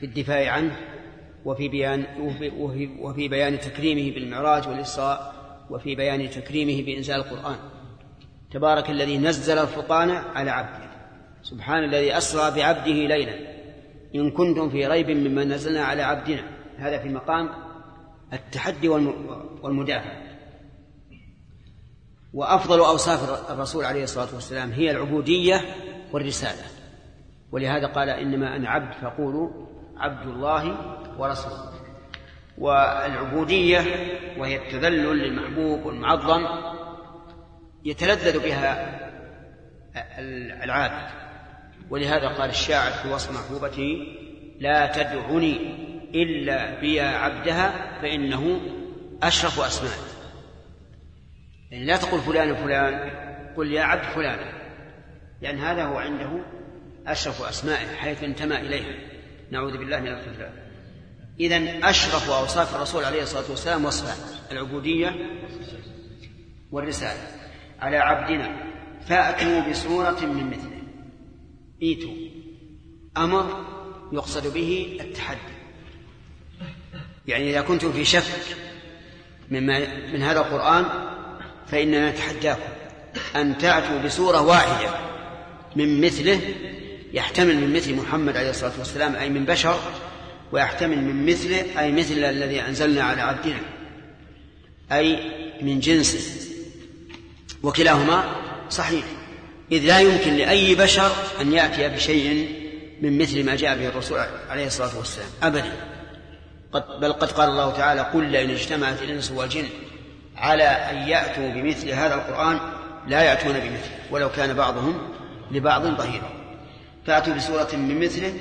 في الدفاع عنه وفي بيان وفي بيان تكريمه بالمعراج والإسراء وفي بيان تكريمه بإنزال القرآن. تبارك الذي نزل الفرقان على عبده. سبحان الذي أسرى بعبده ليلا. إن كنتم في ريب مما نزلنا على عبدنا. هذا في مقام التحدي والمدافع. وأفضل أوصاف الرسول عليه الصلاة والسلام هي العبودية والرسالة. ولهذا قال إنما أنا عبد فقولوا عبد الله ورسوله. والعبودية وهي التذلل للمحبوب والمعظم يتلذذ بها العابد. ولهذا قال الشاعر في وصف محبوبته لا تدعني إلا بيا عبدها فإنه أشرف أسماء. يعني لا تقل فلان فلان قل يا عبد فلان. لأن هذا هو عنده أشرف أسمائه حيث انتمى إليها. نعوذ بالله من الخذلان إذا أشرف أوصاف الرسول عليه الصلاة والسلام وصفان العبودية والرسالة على عبدنا فأتوا بصورة من مثله. ايتوا أمر يقصد به التحدي. يعني إذا كنتم في شك مما من هذا القرآن فإننا نتحداكم. أن تأتوا بسورة واحدة من مثله يحتمل من مثل محمد عليه الصلاة والسلام أي من بشر ويحتمل من مثله أي مثل الذي أنزلنا على عبدنا أي من جنسه وكلاهما صحيح. إذ لا يمكن لأي بشر أن يأتي بشيء من مثل ما جاء به الرسول عليه الصلاة والسلام أبدا. قد بل قد قال الله تعالى قل لئن اجتمعت الإنس والجن على أن يأتوا بمثل هذا القرآن لا يأتون بمثله ولو كان بعضهم لبعض ظهيرا. فأتوا بسورة من مثله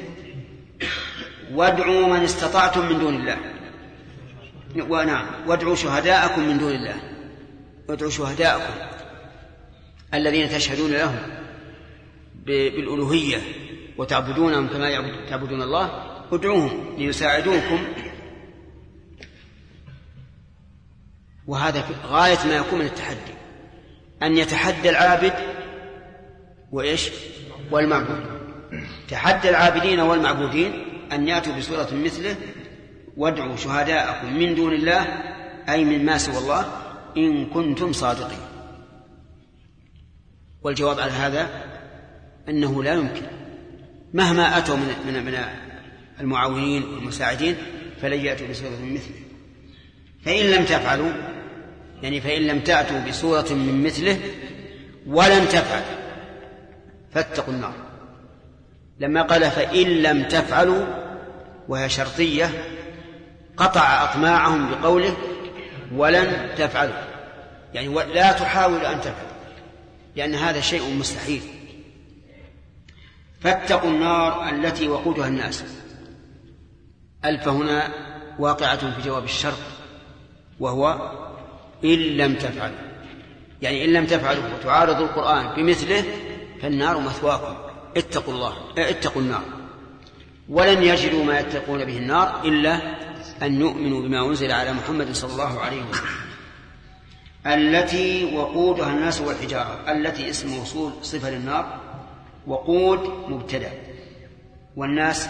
وادعوا من استطعتم من دون الله. ونعم وادعوا شهداءكم من دون الله. وادعوا شهداءكم. الذين تشهدون لهم بالألوهية وتعبدونهم كما تعبدون الله ادعوهم ليساعدوكم. وهذا غاية ما يكون من التحدي أن يتحدى العابد وإيش؟ والمعبود. تحدى العابدين والمعبودين أن يأتوا بسورة مثله وادعوا شهداءكم من دون الله أي من ما سوى الله إن كنتم صادقين. والجواب على هذا أنه لا يمكن. مهما أتوا من من من المعاونين والمساعدين فلن يأتوا بسورة مثله. فإن لم تفعلوا يعني فإن لم تأتوا بسورة من مثله ولن تفعل فاتقوا النار. لما قال فإن لم تفعلوا وهي شرطية قطع أطماعهم بقوله ولن تفعلوا. يعني لا تحاول أن تفعل لأن هذا شيء مستحيل. فاتقوا النار التي وقودها الناس. ألف هنا واقعة في جواب الشرط وهو إن لم تفعلوا. يعني إن لم تفعلوا وتعارضوا القرآن بمثله فالنار مثواكم. اتقوا الله اتقوا النار. ولن يجدوا ما يتقون به النار إلا أن يؤمنوا بما أنزل على محمد صلى الله عليه وسلم. التي وقودها الناس والحجارة. التي اسم موصول صفة للنار وقود مبتدأ. والناس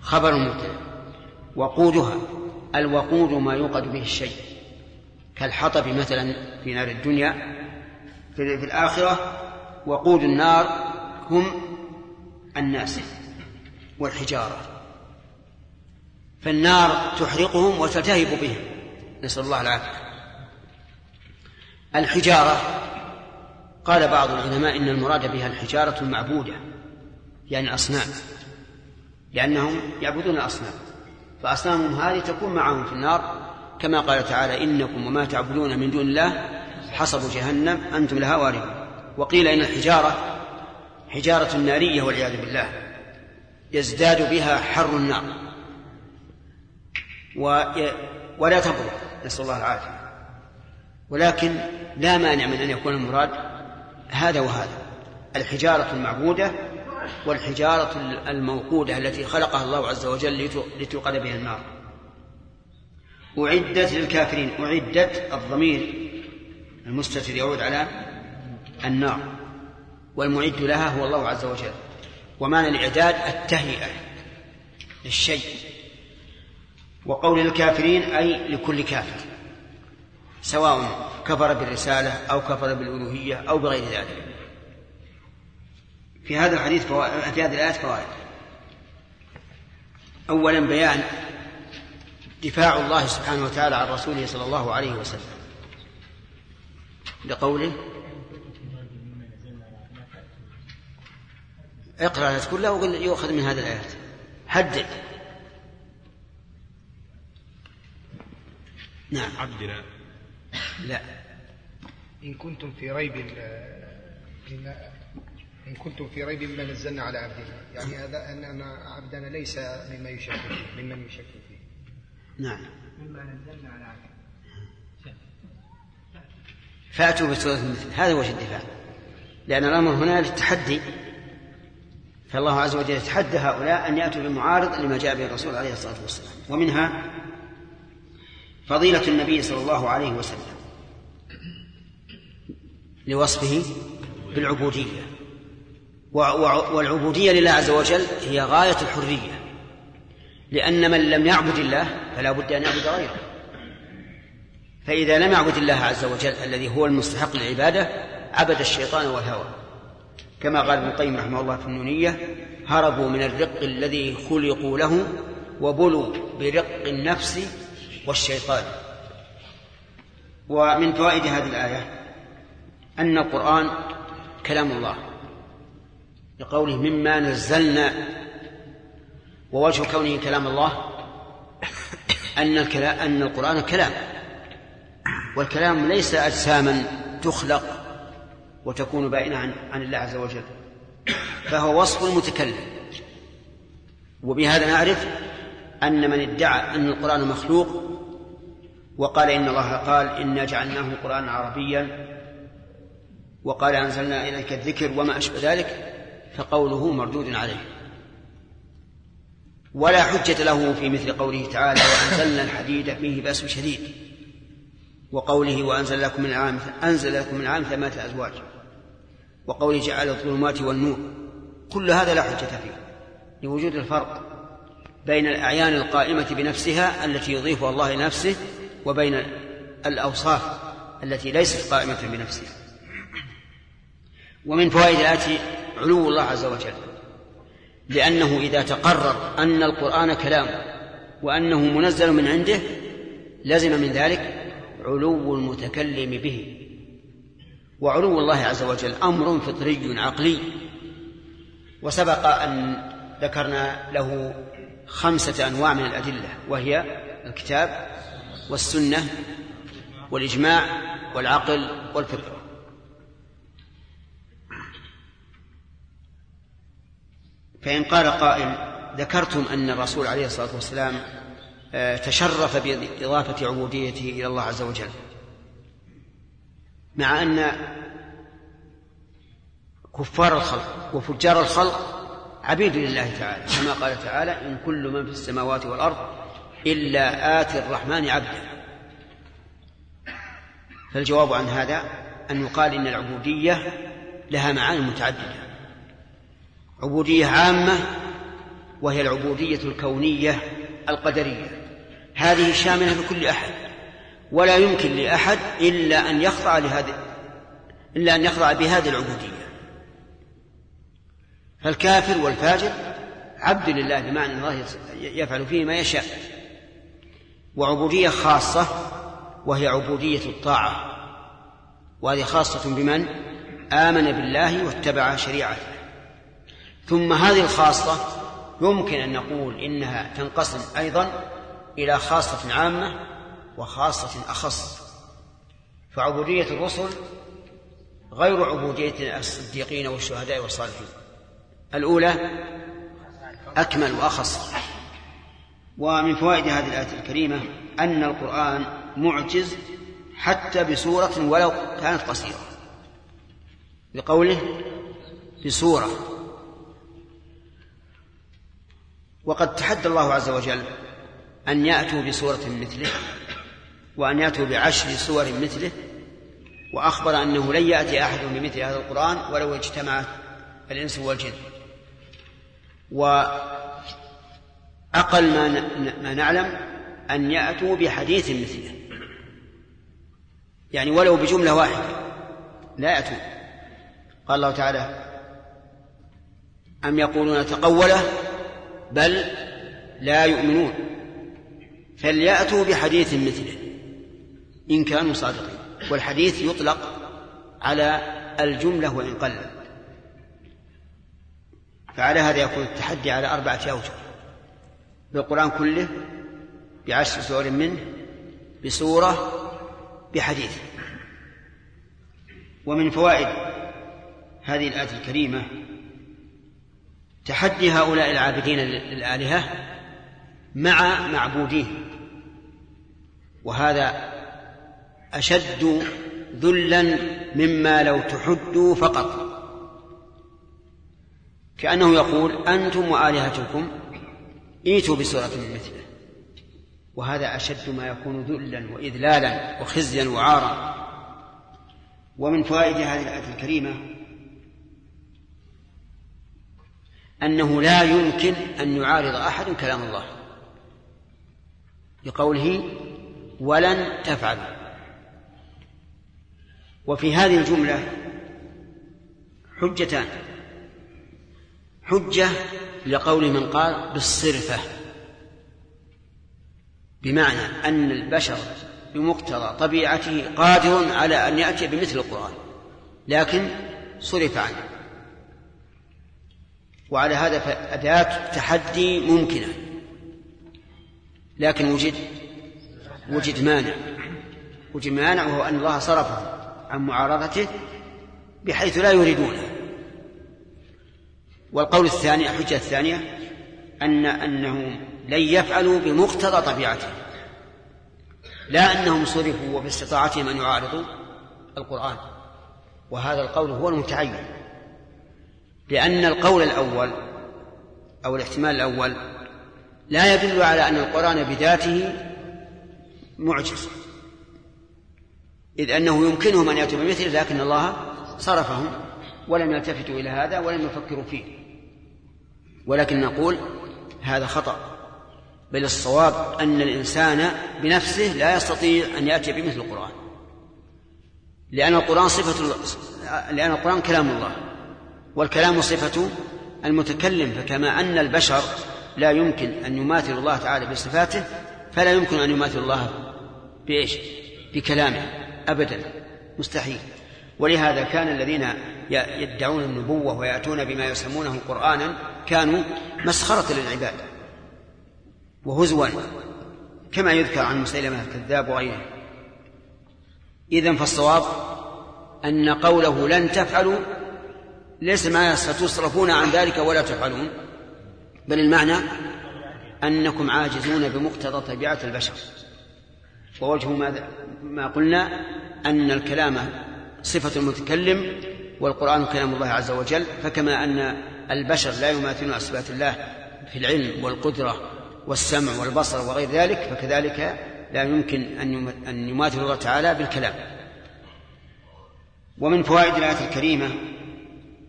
خبر مبتدأ. وقودها الوقود ما يوقد به الشيء. كالحطب مثلا في نار الدنيا في الآخرة وقود النار هم الناس والحجارة. فالنار تحرقهم وتلتهب بهم. نسأل الله العافية. الحجارة قال بعض العلماء إن المراد بها الحجارة المعبودة يعني الأصنام لأنهم يعبدون الأصنام فأصنامهم هذه تكون معهم في النار كما قال تعالى إنكم وما تعبدون من دون الله حصب جهنم أنتم لها واردون. وقيل إن الحجارة حجارة نارية والعياذ بالله يزداد بها حر النار ولا تبرد. نسأل الله العافية. ولكن لا مانع من أن يكون المراد هذا وهذا. الحجارة المعبودة والحجارة الموقودة التي خلقها الله عز وجل لتوقد بها النار. أعدت للكافرين أعدت الضمير المستتر يعود على النار. والمعد لها هو الله عز وجل. ومعنى الإعداد التهيئة للشيء. وقول الكافرين أي لكل كافر سواء كفر بالرسالة أو كفر بالألوهية أو بغير ذلك. في هذا الحديث فوائد في هذه الآيات فوائد. أولا بيان دفاع الله سبحانه وتعالى عن رسوله صلى الله عليه وسلم. لقوله اقرأ الآيات كلها وقل يؤخذ من هذه الآيات. حدد. نعم. عبدنا. لا. إن كنتم في ريب مما إن كنتم في ريب مما نزلنا على عبدنا. يعني هذا أن عبدنا ليس مما يشك فيه ممن يشك فيه. نعم. مما نزلنا على عبدنا. فأتوا بسورة مثل هذا وجه الدفاع لأن الأمر هنا للتحدي. فالله عز وجل يتحدى هؤلاء أن يأتوا بمعارض لما جاء به الرسول عليه الصلاة والسلام. ومنها فضيلة النبي صلى الله عليه وسلم. لوصفه بالعبودية. والعبودية لله عز وجل هي غاية الحرية. لأن من لم يعبد الله فلا بد أن يعبد غيره. فإذا لم يعبد الله عز وجل الذي هو المستحق للعبادة عبد الشيطان والهوى. كما قال ابن القيم رحمه الله في النونية هربوا من الرق الذي خلقوا له وبلوا برق النفس والشيطان. ومن فوائد هذه الآية أن القرآن كلام الله لقوله مما نزلنا ووجه كونه كلام الله أن الكلام أن القرآن كلام والكلام ليس أجساما تخلق وتكون بائنة عن, عن الله عز وجل فهو وصف المتكلم. وبهذا نعرف أن من ادعى أن القرآن مخلوق وقال إن الله قال إنا جعلناه قرآنا عربيا وقال أنزلنا إليك الذكر وما أشبه ذلك فقوله مردود عليه. ولا حجة له في مثل قوله تعالى وأنزلنا الحديد فيه بأس شديد وقوله وأنزل لكم من العام أنزل لكم من العام ثمانية أزواج وقوله جعل الظلمات والنور. كل هذا لا حجة فيه لوجود الفرق بين الأعيان القائمة بنفسها التي يضيفها الله لنفسه وبين الأوصاف التي ليست قائمة بنفسها. ومن فوائد الآية علو الله عز وجل لأنه إذا تقرر أن القرآن كلام وأنه منزل من عنده لزم من ذلك علو المتكلم به. وعلو الله عز وجل أمر فطري عقلي. وسبق أن ذكرنا له خمسة أنواع من الأدلة وهي الكتاب والسنة والإجماع والعقل والفطرة فإن قال قائل ذكرتم أن الرسول عليه الصلاة والسلام آه، تشرف بإضافة عبوديته إلى الله عز وجل. مع أن كفار الخلق وفجار الخلق عبيد لله تعالى كما قال تعالى إن كل من في السماوات والأرض إلا آتي الرحمن عبدا فالجواب عن هذا أن يقال إن العبودية لها معاني متعددة. عبودية عامة وهي العبودية الكونية القدرية. هذه شاملة لكل أحد ولا يمكن لأحد إلا أن يخضع لهذه إلا أن يخضع بهذه العبودية. فالكافر والفاجر عبد لله بمعنى الله يفعل فيه ما يشاء. وعبودية خاصة وهي عبودية الطاعة وهذه خاصة بمن؟ آمن بالله واتبع شريعته. ثم هذه الخاصة يمكن أن نقول إنها تنقسم أيضا إلى خاصة عامة وخاصة أخص. فعبودية الرسل غير عبودية الصديقين والشهداء والصالحين. الأولى أكمل وأخص. ومن فوائد هذه الآية الكريمة أن القرآن معجز حتى بسورة ولو كانت قصيرة. بقوله بسورة. وقد تحدى الله عز وجل أن يأتوا بسورة مثله وأن يأتوا بعشر سور مثله وأخبر أنه لن يأتي أحد بمثل هذا القرآن ولو اجتمعت الإنس والجن. وأقل ما ما نعلم أن يأتوا بحديث مثله. يعني ولو بجملة واحدة. لا يأتون. قال الله تعالى أم يقولون تقوله؟ بل لا يؤمنون. فليأتوا بحديث مثله. إن كانوا صادقين. والحديث يطلق على الجملة وإن قل فعلى هذا يكون التحدي على أربعة أوجه. بالقرآن كله بعشر سور منه بسورة بحديث. ومن فوائد هذه الآية الكريمة تحدي هؤلاء العابدين للآلهة مع معبوديه وهذا أشد ذلا مما لو تحدوا فقط. كأنه يقول أنتم وآلهتكم ائتوا بسورة من مثله. وهذا أشد ما يكون ذلا وإذلالا وخزيا وعارا. ومن فوائد هذه الآية الكريمة أنه لا يمكن أن يعارض أحد كلام الله. بقوله ولن تفعلوا وفي هذه الجملة حجتان. حجة لقول من قال بالصرفة. بمعنى أن البشر بمقتضى طبيعته قادر على أن يأتي بمثل القرآن لكن صرف عنه. وعلى هذا فأداة تحدي ممكنة لكن وجد وجد مانع. وجد مانع وهو أن الله صرفه عن معارضته بحيث لا يريدونه. والقول الثاني الحجة الثانية أن أنهم لن يفعلوا بمقتضى طبيعتهم. لا أنهم صرفوا وباستطاعتهم أن يعارضوا القرآن. وهذا القول هو المتعين. لأن القول الأول أو الاحتمال الأول لا يدل على أن القرآن بذاته معجز. إذ أنه يمكنهم أن يأتوا بمثله لكن الله صرفهم ولم يلتفتوا إلى هذا ولم يفكروا فيه. ولكن نقول هذا خطأ. بل الصواب أن الإنسان بنفسه لا يستطيع أن يأتي بمثل القرآن. لأن القرآن صفة لأن القرآن كلام الله. والكلام صفة المتكلم فكما أن البشر لا يمكن أن يماثل الله تعالى بصفاته فلا يمكن أن يماثل الله بإيش؟ بكلامه. أبدا. مستحيل. ولهذا كان الذين يدعون النبوة ويأتون بما يسمونه قرآنا كانوا مسخرة للعباد وهزوا كما يذكر عن مسيلمة الكذاب وغيره. إذا فالصواب أن قوله لن تفعلوا ليس ما ستصرفون عن ذلك ولا تفعلون بل المعنى أنكم عاجزون بمقتضى طبيعة البشر. ووجه ما, ما قلنا أن الكلام صفة المتكلم والقرآن كلام الله عز وجل فكما أن البشر لا يماثلون صفات الله في العلم والقدرة والسمع والبصر وغير ذلك فكذلك لا يمكن أن يماثل الله تعالى بالكلام. ومن فوائد الآية الكريمة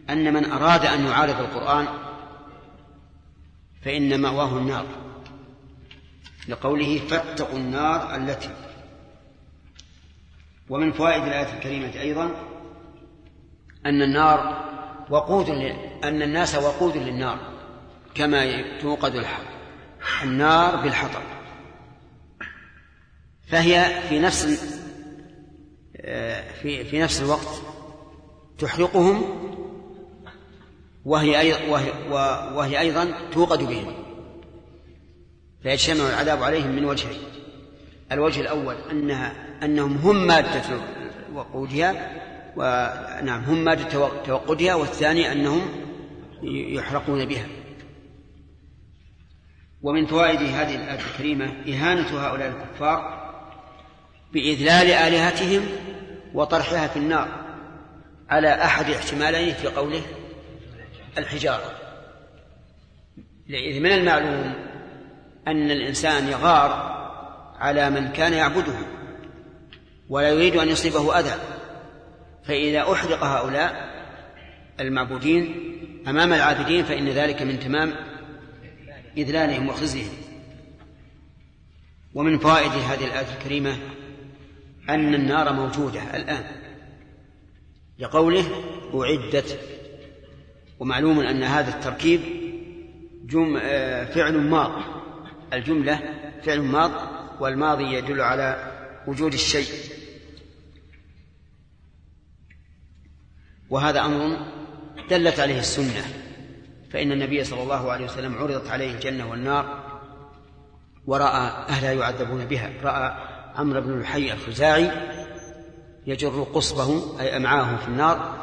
أن من أراد أن يعارض القرآن فإن مأواه النار. لقوله فاتقوا النار التي ومن فوائد الآية الكريمة أيضا أن النار وقود أن الناس وقود للنار كما توقد النار بالحطب. فهي في نفس في في نفس الوقت تحرقهم وهي وهي, وهي أيضا توقد بهم. فيجتمع العذاب عليهم من وجهين. الوجه الأول أنها أنهم هم مادة وقودها ونعم هم مادة توقدها والثاني أنهم يحرقون بها. ومن فوائد هذه الآية الكريمة إهانة هؤلاء الكفار بإذلال آلهتهم وطرحها في النار على أحد احتمالين في قوله الحجارة. إذ من المعلوم أن الإنسان يغار على من كان يعبده ولا يريد أن يصيبه أذى. فإذا أحرق هؤلاء المعبودين أمام العابدين فإن ذلك من تمام إذلالهم وخزيهم. ومن فوائد هذه الآية الكريمة أن النار موجودة الآن. لقوله أعدت ومعلوم أن هذا التركيب جم فعل ماض. الجملة فعل ماض والماضي يدل على وجود الشيء. وهذا أمر دلت عليه السنة. فإن النبي صلى الله عليه وسلم عرضت عليه الجنة والنار ورأى أهلها يعذبون بها. رأى عمرو بن الحي الخزاعي يجر قصبه أي أمعاه في النار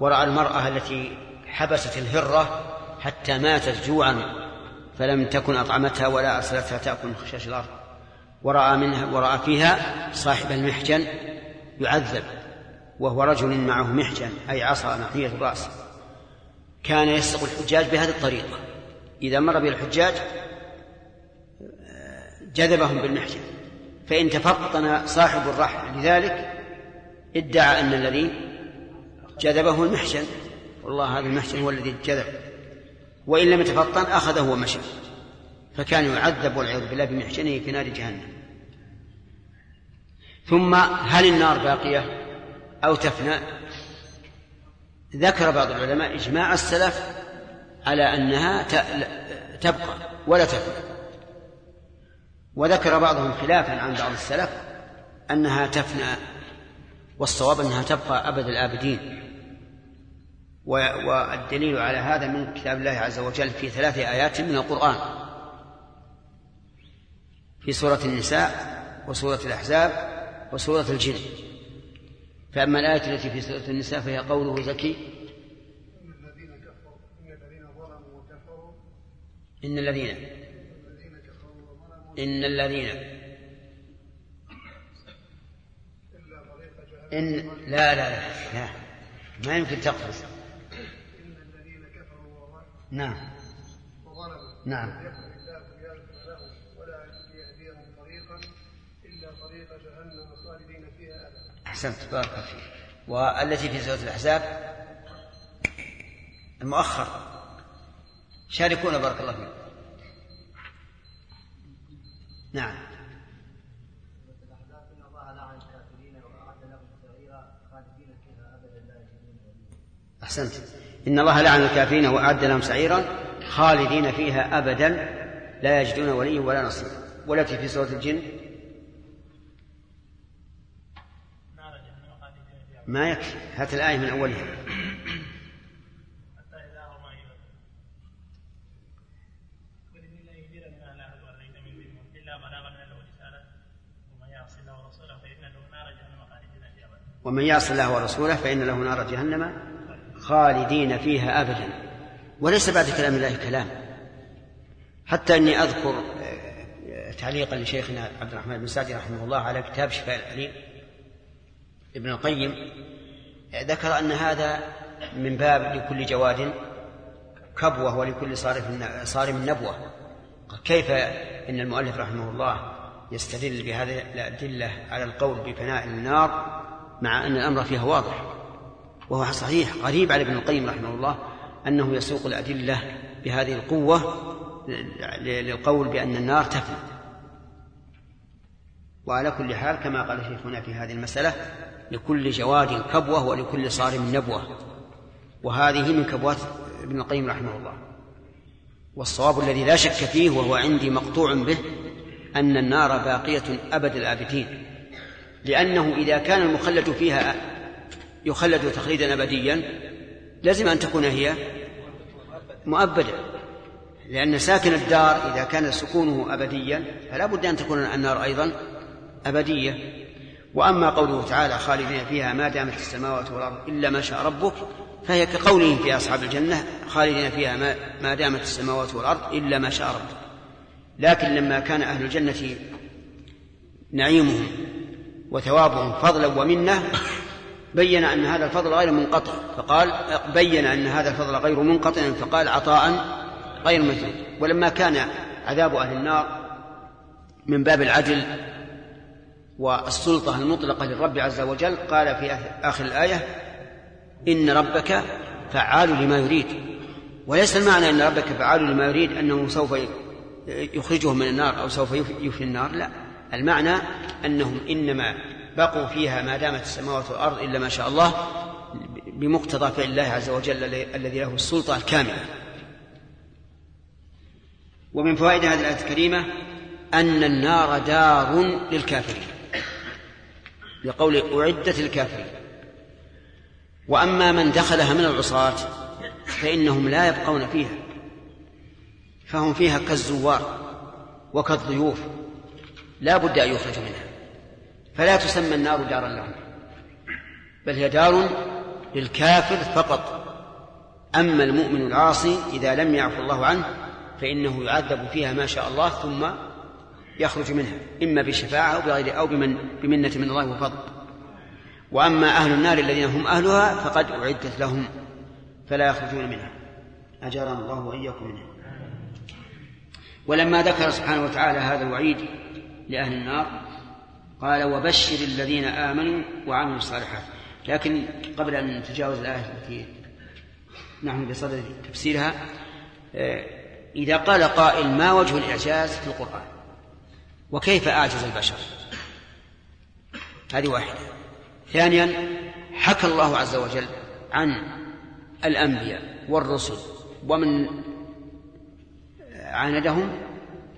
ورأى المرأة التي حبست الهرة حتى ماتت جوعا فلم تكن أطعمتها ولا أرسلتها تأكل من خشاش الأرض. ورأى منها ورأى فيها صاحب المحجن يعذب. وهو رجل معه محجن أي عصا محية الرأس. كان يسرق الحجاج بهذه الطريقة. إذا مر به الحجاج جذبهم بالمحجن. فإن تفطن صاحب الرحل لذلك ادعى أن الذي جذبه المحجن. والله هذا المحجن هو الذي جذب. وإن لم يتفطن أخذه ومشى. فكان يعذب والعياذ بالله بمحجنه في نار جهنم. ثم هل النار باقية؟ أو تفنى. ذكر بعض العلماء إجماع السلف على أنها تبقى ولا تفنى. وذكر بعضهم خلافا عن بعض السلف أنها تفنى والصواب أنها تبقى أبد الآبدين. والدليل على هذا من كتاب الله عز وجل في ثلاث آيات من القرآن. في سورة النساء وسورة الأحزاب وسورة الجن. فأما الآية التي في سورة النساء فهي قوله زكي. إن الذين إن الذين إن لا لا لا, لا. ما يمكن تقفز نعم. نعم. أحسنت بارك فيك. والتي في سورة الأحزاب المؤخر. شاركونا بارك الله فيكم. نعم. أحسنت. إن الله لعن الكافرين وأعد لهم سعيرا خالدين فيها أبدا. لا يجدون وليا ولا نصيرا. والتي في سورة الجن ما يكفي. هات الآية من أولها. ومن يعص الله ورسوله فإن له نار جهنم خالدين فيها أبدا. وليس بعد كلام الله كلام. حتى أني أذكر تعليقا لشيخنا عبد الرحمن بن سعدي رحمه الله على كتاب شفاء العليم ابن القيم ذكر أن هذا من باب لكل جواد كبوة ولكل صارم نبوة كيف إن المؤلف رحمه الله يستدل بهذه الأدلة على القول بفناء النار مع أن الأمر فيها واضح؟ وهو صحيح قريب على ابن القيم رحمه الله أنه يسوق الأدلة بهذه القوة للقول بأن النار تفنى. وعلى كل حال كما قال شيخنا في هذه المسألة لكل جواد كبوة ولكل صارم نبوة. وهذه من كبوات ابن القيم رحمه الله. والصواب الذي لا شك فيه وهو عندي مقطوع به أن النار باقية أبد الآبدين. لأنه إذا كان المخلد فيها يخلد تخليدا أبديا لازم أن تكون هي مؤبدة. لأن ساكن الدار إذا كان سكونه أبديا فلا بد أن تكون النار أيضا أبدية. وأما قوله تعالى خالدين فيها ما دامت السماوات والأرض إلا ما شاء ربك فهي كقولهم في أصحاب الجنة خالدين فيها ما, دامت السماوات والأرض إلا ما شاء ربك. لكن لما كان أهل الجنة نعيمهم وثوابهم فضلا ومنة بين أن هذا الفضل غير منقطع. فقال بين أن هذا الفضل غير منقطع فقال عطاء غير مثل ولما كان عذاب أهل النار من باب العدل والسلطة المطلقة للرب عز وجل قال في آخر الآية إن ربك فعال لما يريد. وليس المعنى أن ربك فعال لما يريد أنه سوف يخرجهم من النار أو سوف يفني النار لا. المعنى أنهم إنما بقوا فيها ما دامت السماوات والأرض إلا ما شاء الله بمقتضى فعل الله عز وجل الذي له السلطة الكاملة. ومن فوائد هذه الآية الكريمة أن النار دار للكافرين. لقول أعدت للكافرين وأما من دخلها من العصاة فإنهم لا يبقون فيها. فهم فيها كالزوار وكالضيوف. لا بد أن يخرجوا منها. فلا تسمى النار دارا لهم. بل هي دار للكافر فقط. أما المؤمن العاصي إذا لم يعفو الله عنه فإنه يعذب فيها ما شاء الله ثم يخرج منها إما بشفاعة أو بغير أو بمن بمنة من الله وفضل. وأما أهل النار الذين هم أهلها فقد أعدت لهم فلا يخرجون منها. أجارنا الله وإياكم منها. ولما ذكر سبحانه وتعالى هذا الوعيد لأهل النار قال وبشر الذين آمنوا وعملوا الصالحات. لكن قبل أن نتجاوز الآية التي نحن بصدد تفسيرها إذا قال قائل ما وجه الإعجاز في القرآن؟ وكيف أعجز البشر؟ هذه واحدة. ثانيا حكى الله عز وجل عن الأنبياء والرسل ومن عاندهم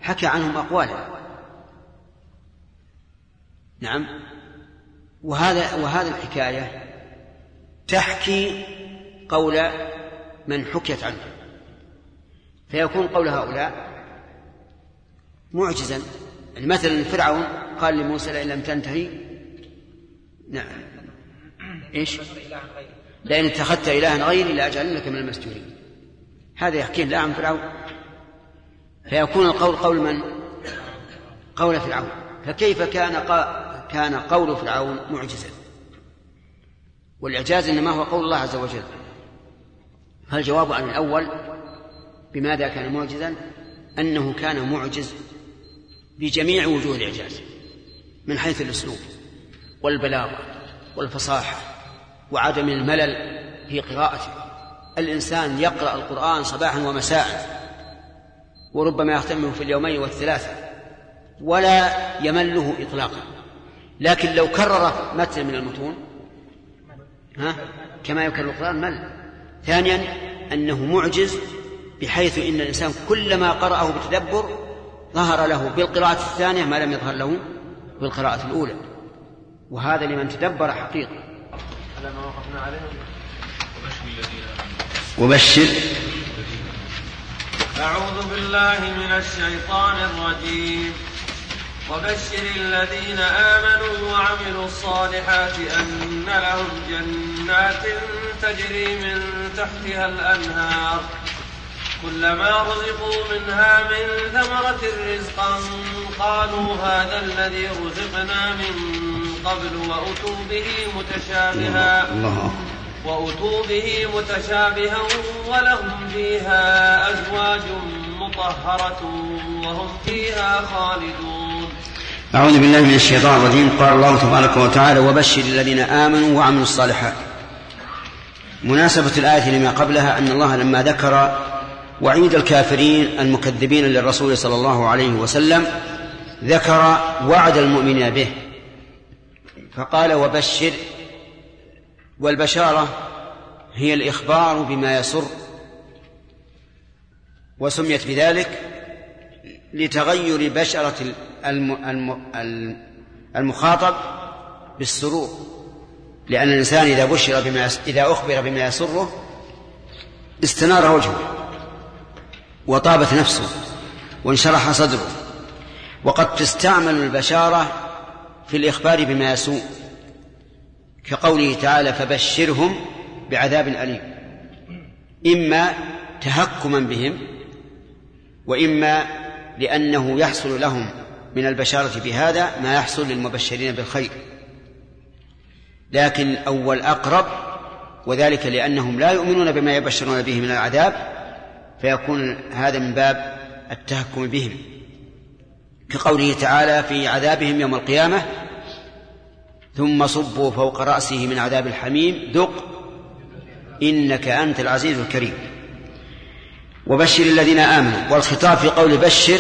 حكى عنهم أقوالا نعم. وهذا وهذه الحكاية تحكي قول من حكيت عنه. فيكون قول هؤلاء معجزا. يعني مثلا فرعون قال لموسى لئن لم تنتهي نعم. إيش؟ لئن اتخذت إلها غيري لأجعلنك من المسجونين هذا يحكي لا عن فرعون. فيكون القول قول من؟ قول فرعون. فكيف كان كان قول فرعون معجزا؟ والإعجاز إنما هو قول الله عز وجل. فالجواب عن الأول بماذا كان معجزا؟ أنه كان معجز بجميع وجوه الإعجاز من حيث الأسلوب والبلاغة والفصاحة وعدم الملل في قراءته. الإنسان يقرأ القرآن صباحا ومساء وربما يختمه في اليومين والثلاثة ولا يمله إطلاقا. لكن لو كرر متن من المتون ها كما يكرر القرآن مل. ثانيا أنه معجز بحيث إن الإنسان كلما قرأه بتدبر ظهر له بالقراءة الثانية ما لم يظهر له بالقراءة الأولى. وهذا لمن تدبر حقيقة. على ما وقفنا عليه وبشر. أعوذ بالله من الشيطان الرجيم. وبشر الذين آمنوا وعملوا الصالحات أن لهم جنات تجري من تحتها الأنهار. كلما رزقوا منها من ثمرة رزقا قالوا هذا الذي رزقنا من قبل وأتوا به متشابها وأتوا به متشابها ولهم فيها أزواج مطهرة وهم فيها خالدون. أعوذ بالله من الشيطان الرجيم. قال الله تبارك وتعالى وبشر الذين آمنوا وعملوا الصالحات. مناسبة الآية لما قبلها أن الله لما ذكر وعيد الكافرين المكذبين للرسول صلى الله عليه وسلم ذكر وعد المؤمنين به. فقال وبشر والبشارة هي الإخبار بما يسر وسميت بذلك لتغير بشرة المخاطب بالسرور لأن الإنسان إذا بشر بما إذا أخبر بما يسره استنار وجهه. وطابت نفسه وانشرح صدره. وقد تستعمل البشارة في الإخبار بما يسوء كقوله تعالى فبشرهم بعذاب أليم إما تهكما بهم وإما لأنه يحصل لهم من البشارة بهذا ما يحصل للمبشرين بالخير. لكن أول أقرب وذلك لأنهم لا يؤمنون بما يبشرون به من العذاب فيكون هذا من باب التهكم بهم. كقوله تعالى في عذابهم يوم القيامة ثم صبوا فوق رأسه من عذاب الحميم ذق إنك أنت العزيز الكريم. وبشر الذين آمنوا. والخطاب في قول بشر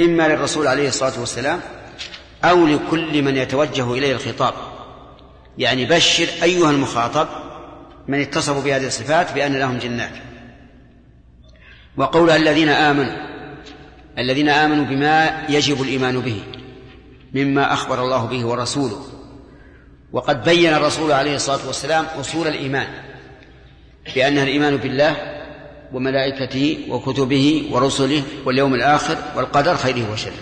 إما للرسول عليه الصلاة والسلام أو لكل من يتوجه إليه الخطاب. يعني بشر أيها المخاطب من اتصفوا بهذه الصفات بأن لهم جنات. وقول الذين آمنوا الذين آمنوا بما يجب الإيمان به مما أخبر الله به ورسوله. وقد بين الرسول عليه الصلاة والسلام أصول الإيمان بأنها الإيمان بالله وملائكته وكتبه ورسله واليوم الآخر والقدر خيره وشره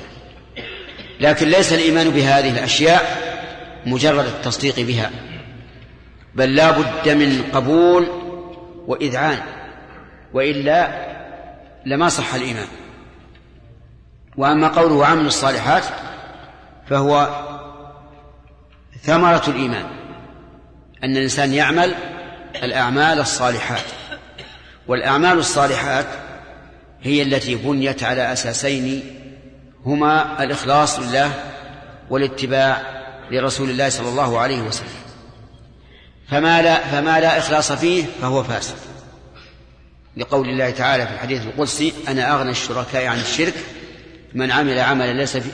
لكن ليس الإيمان بهذه الأشياء مجرد التصديق بها بل لا بد من قبول وإذعان وإلا لما صح الإيمان. وأما قوله وعمل الصالحات فهو ثمرة الإيمان أن الإنسان يعمل الأعمال الصالحات. والأعمال الصالحات هي التي بنيت على أساسين هما الإخلاص لله والاتباع لرسول الله صلى الله عليه وسلم. فما لا فما لا إخلاص فيه فهو فاسد لقول الله تعالى في الحديث القدسي أنا أغنى الشركاء عن الشرك من عمل عملا ليس في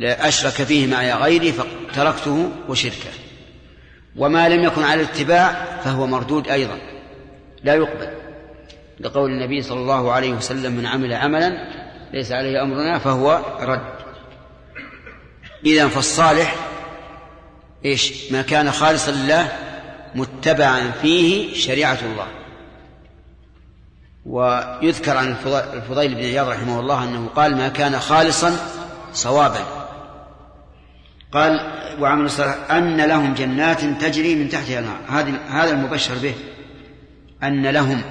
أشرك فيه معي غيري فتركته وشركه. وما لم يكن على الاتباع فهو مردود أيضا. لا يقبل. لقول النبي صلى الله عليه وسلم من عمل عملا ليس عليه أمرنا فهو رد. إذا فالصالح إيش؟ ما كان خالصا لله متبعا فيه شريعة الله. ويذكر عن الفضيل بن عياض رحمه الله أنه قال ما كان خالصا صوابا. قال وعمل الصالح أن لهم جنات تجري من تحتها الأنهار. هذا هذا المبشر به. أن لهم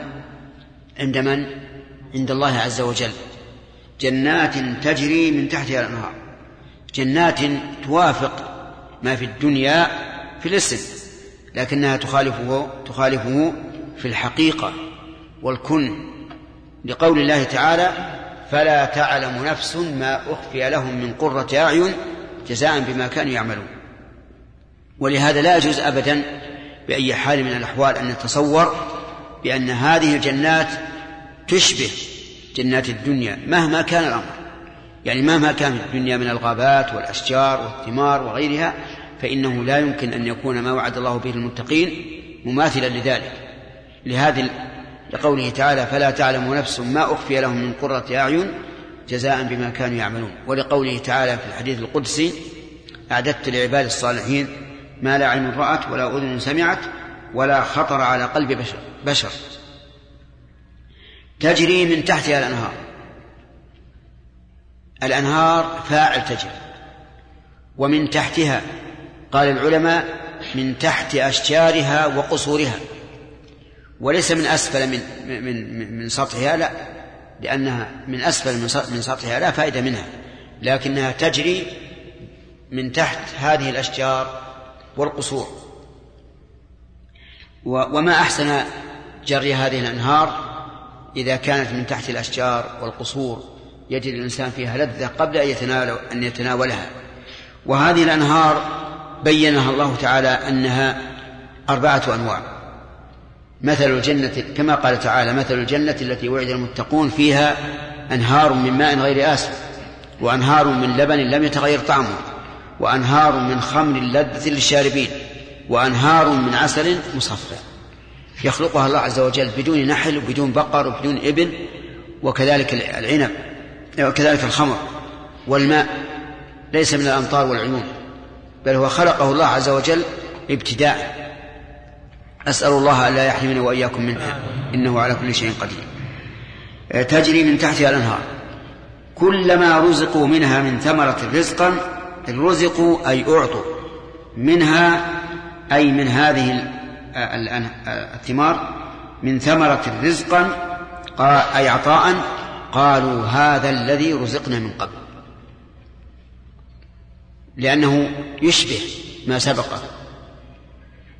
عند من؟ عند الله عز وجل. جنات تجري من تحتها الأنهار. جنات توافق ما في الدنيا في الاسم لكنها تخالفه تخالفه في الحقيقة. والكن لقول الله تعالى فلا تعلم نفس ما أخفي لهم من قرة أعين جزاء بما كانوا يعملون. ولهذا لا يجوز أبدا بأي حال من الأحوال أن نتصور بأن هذه الجنات تشبه جنات الدنيا مهما كان الأمر. يعني مهما كان الدنيا من الغابات والأشجار والثمار وغيرها فإنه لا يمكن أن يكون ما وعد الله به المتقين مماثلا لذلك. لهذه لقوله تعالى فلا تعلم نفس ما أخفي لهم من قرة أعين جزاء بما كانوا يعملون. ولقوله تعالى في الحديث القدسي أعددت لعباد الصالحين ما لا عين رأت ولا أذن سمعت ولا خطر على قلب بشر, بشر. تجري من تحتها الأنهار. الأنهار فاعل تجري. ومن تحتها قال العلماء من تحت أشجارها وقصورها. وليس من أسفل من من من سطحها لا. لأنها من أسفل من سطحها لا فائدة منها. لكنها تجري من تحت هذه الأشجار والقصور. وما أحسن جري هذه الأنهار؟ إذا كانت من تحت الأشجار والقصور يجد الإنسان فيها لذة قبل أن يتناول أن يتناولها. وهذه الأنهار بينها الله تعالى أنها أربعة أنواع. مثل الجنة كما قال تعالى مثل الجنة التي وعد المتقون فيها أنهار من ماء غير آسف وأنهار من لبن لم يتغير طعمه وأنهار من خمر لذة للشاربين وأنهار من عسل مصفى. يخلقها الله عز وجل بدون نحل وبدون بقر وبدون إبل وكذلك العنب وكذلك الخمر والماء ليس من الأمطار والعيون بل هو خلقه الله عز وجل ابتداء. أسأل الله أن لا يحرمنا وإياكم منها إنه على كل شيء قدير. تجري من تحتها الأنهار. كلما رزقوا منها من ثمرة رزقا رزقوا أي أعطوا منها أي من هذه الثمار من ثمرة رزقا أي عطاء قالوا هذا الذي رزقنا من قبل. لأنه يشبه ما سبقه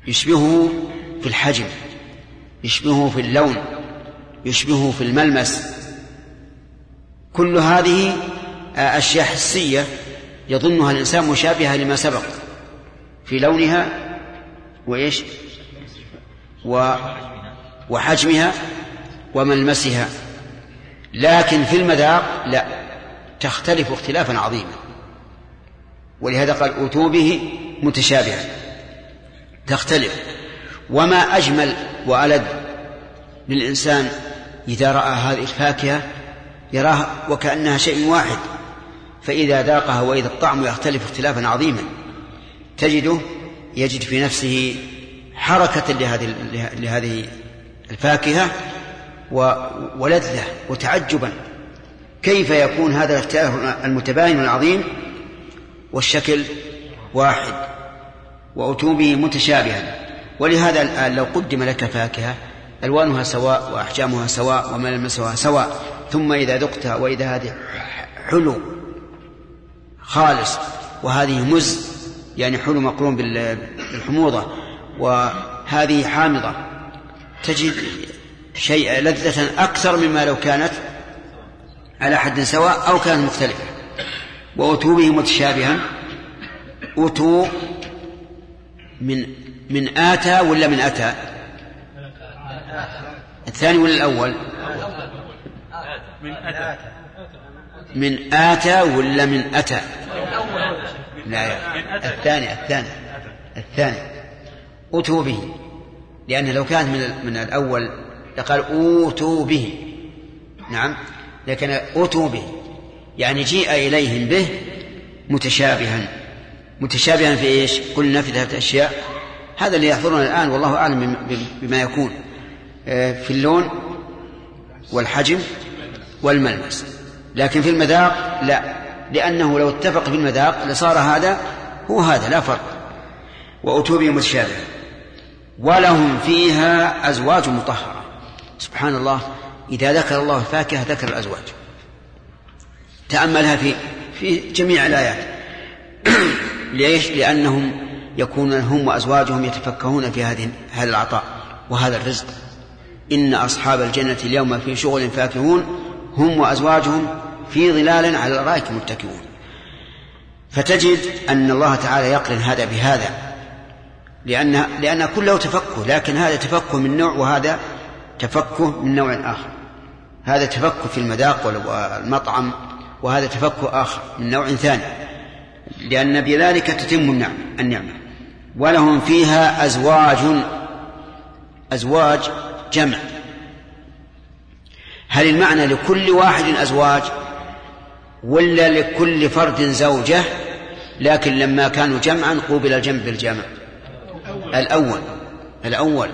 يشبهه في الحجم يشبهه في اللون يشبهه في الملمس. كل هذه أشياء حسية يظنها الإنسان مشابهة لما سبق في لونها وإيش؟ و وحجمها وملمسها. لكن في المذاق لا تختلف اختلافا عظيما. ولهذا قال أتوا به متشابها. تختلف. وما أجمل وألد للإنسان إذا رأى هذه الفاكهة يراها وكأنها شيء واحد فإذا ذاقها وإذا الطعم يختلف اختلافا عظيما تجده يجد في نفسه حركة لهذه لهذه الفاكهة ولذة وتعجبا. كيف يكون هذا الاختلاف المتباين العظيم والشكل واحد وأتوا به متشابها. ولهذا الآن لو قدم لك فاكهة ألوانها سواء وأحجامها سواء وملمسها سواء ثم إذا ذقتها وإذا هذه حلو خالص وهذه مز يعني حلو مقرون بالحموضة وهذه حامضة تجد شيء لذة أكثر مما لو كانت على حد سواء أو كانت مختلفة. وأتوا به متشابها أتوا من من آتى ولا من أتى؟ الثاني ولا الأول؟ من أتى. من آتى ولا من أتى؟ لا الثاني الثاني الثاني. أتوا به. لأن لو كانت من من الأول لقال أوتوا به. نعم. لكن أتوا به. يعني جيء إليهم به متشابها. متشابها في إيش؟ قلنا في ثلاثة أشياء. هذا اللي يحضرنا الآن والله أعلم بما يكون آه، في اللون والحجم والملمس. لكن في المذاق لا لأنه لو اتفق في المذاق لصار هذا هو هذا لا فرق. وأتوا به متشابها ولهم فيها أزواج مطهرة. سبحان الله إذا ذكر الله الفاكهة ذكر الأزواج. تأملها في في جميع الآيات. ليش؟ لأنهم يكون هم وأزواجهم يتفكهون في هذه هذا العطاء وهذا الرزق. إن أصحاب الجنة اليوم في شغل فاكهون هم وأزواجهم في ظلال على الأرائك متكئون. فتجد أن الله تعالى يقرن هذا بهذا لأن لأن كله تفكه لكن هذا تفكه من نوع وهذا تفكه من نوع آخر. هذا تفكه في المذاق والمطعم وهذا تفكه آخر من نوع ثاني. لأن بذلك تتم النعمة النعمة. ولهم فيها أزواج أزواج جمع. هل المعنى لكل واحد أزواج ولا لكل فرد زوجة؟ لكن لما كانوا جمعا قوبل الجمع بالجمع. الأول الأول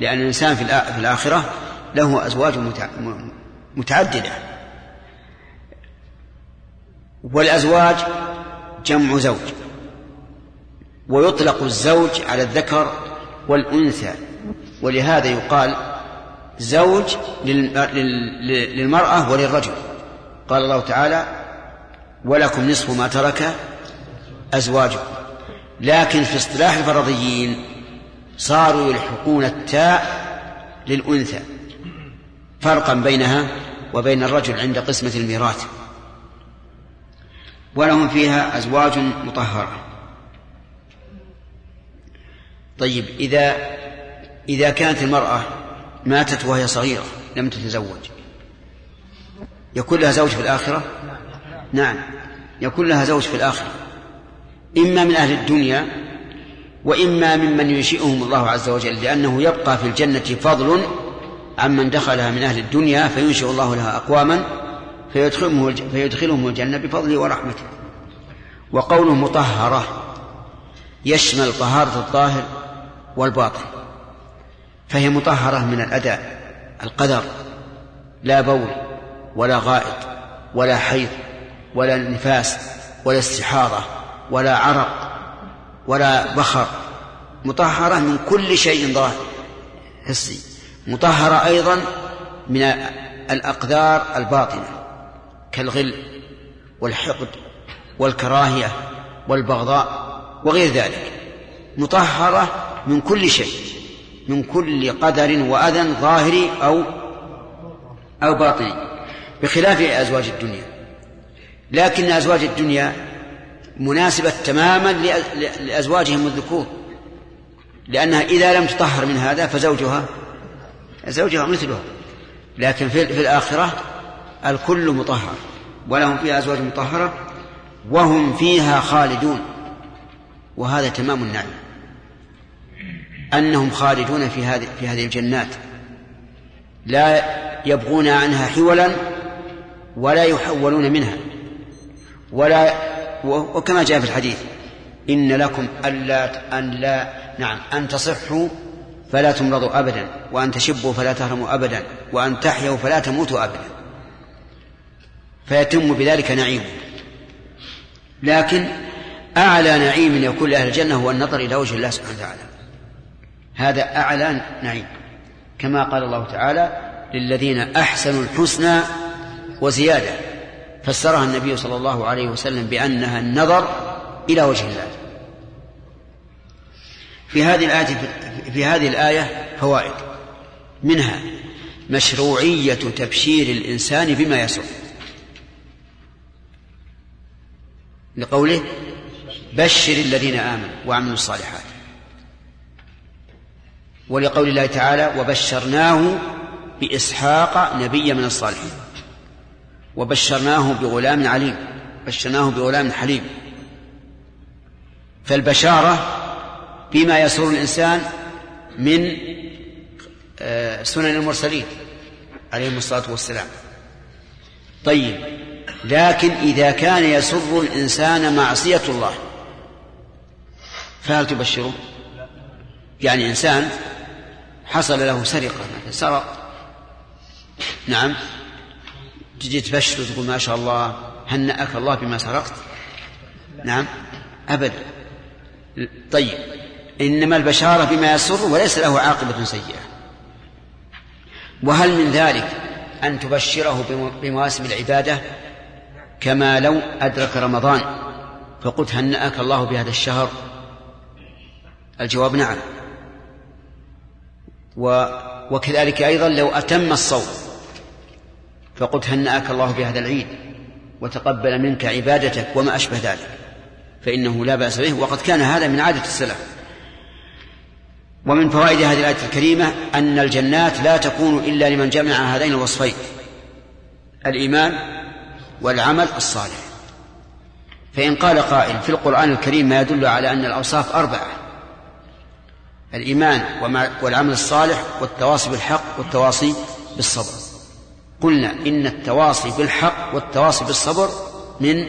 لأن الإنسان في الآخرة له أزواج متعددة. والأزواج جمع زوج. ويطلق الزوج على الذكر والأنثى. ولهذا يقال زوج للمرأة وللرجل. قال الله تعالى ولكم نصف ما ترك أزواجكم. لكن في اصطلاح الفرضيين صاروا يلحقون التاء للأنثى. فرقا بينها وبين الرجل عند قسمة الميراث. ولهم فيها أزواج مطهرة. طيب إذا إذا كانت المرأة ماتت وهي صغيرة لم تتزوج يكون لها زوج في الآخرة؟ نعم يكون لها زوج في الآخرة إما من أهل الدنيا وإما ممن ينشئهم الله عز وجل لأنه يبقى في الجنة فضل عمن دخلها من أهل الدنيا فينشئ الله لها أقواما فيدخلهم, فيدخلهم الجنة بفضله ورحمته. وقوله مطهرة يشمل طهارة الظاهر والباطن فهي مطهرة من الأداء القدر لا بول ولا غائط ولا حيض ولا نفاس ولا استحاضة ولا عرق ولا بخر مطهرة من كل شيء ظاهر. حسي مطهرة أيضا من الأقدار الباطنة كالغل والحقد والكراهية والبغضاء وغير ذلك. مطهرة من كل شيء من كل قدر وأذى ظاهري أو أو باطني بخلاف أزواج الدنيا. لكن أزواج الدنيا مناسبة تماما لأزواجهم الذكور لأنها إذا لم تطهر من هذا فزوجها زوجها مثلها. لكن في, في الآخرة الكل مطهر ولهم فيها أزواج مطهرة وهم فيها خالدون وهذا تمام النعيم. أنهم خالدون في هذه في هذه الجنات. لا يبغون عنها حولا ولا يحولون منها. ولا وكما جاء في الحديث إن لكم ألا أن لا نعم أن تصحوا فلا تمرضوا أبدا وأن تشبوا فلا تهرموا أبدا وأن تحيوا فلا تموتوا أبدا. فيتم بذلك نعيم. لكن أعلى نعيم يكون لأهل الجنة هو النظر إلى وجه الله سبحانه وتعالى. هذا أعلى نعيم. كما قال الله تعالى للذين أحسنوا الحسنى وزيادة. فسرها النبي صلى الله عليه وسلم بأنها النظر إلى وجه الله. في هذه الآية في هذه الآية فوائد. منها مشروعية تبشير الإنسان بما يسر لقوله بشر الذين آمنوا وعملوا الصالحات. ولقول الله تعالى وبشرناه بإسحاق نبيا من الصالحين وبشرناه بغلام عليم بشرناه بغلام حليم. فالبشارة بما يسر الإنسان من آه، سنن المرسلين عليهم الصلاة والسلام. طيب لكن إذا كان يسر الإنسان معصية الله فهل تبشره؟ يعني إنسان حصل له سرقة سرق. نعم. تجي تبشر وتقول ما شاء الله هنأك الله بما سرقت. نعم. أبدا. طيب. إنما البشارة بما يسر وليس له عاقبة سيئة. وهل من ذلك أن تبشره بمواسم العبادة؟ كما لو أدرك رمضان فقلت هنأك الله بهذا الشهر. الجواب نعم. و وكذلك أيضا لو أتم الصوم فقلت هنأك الله بهذا العيد وتقبل منك عبادتك وما أشبه ذلك فإنه لا بأس به وقد كان هذا من عادة السلف. ومن فوائد هذه الآية الكريمة أن الجنات لا تكون إلا لمن جمع هذين الوصفين الإيمان والعمل الصالح. فإن قال قائل في القرآن الكريم ما يدل على أن الأوصاف أربعة الإيمان والعمل الصالح والتواصي بالحق والتواصي بالصبر. قلنا إن التواصي بالحق والتواصي بالصبر من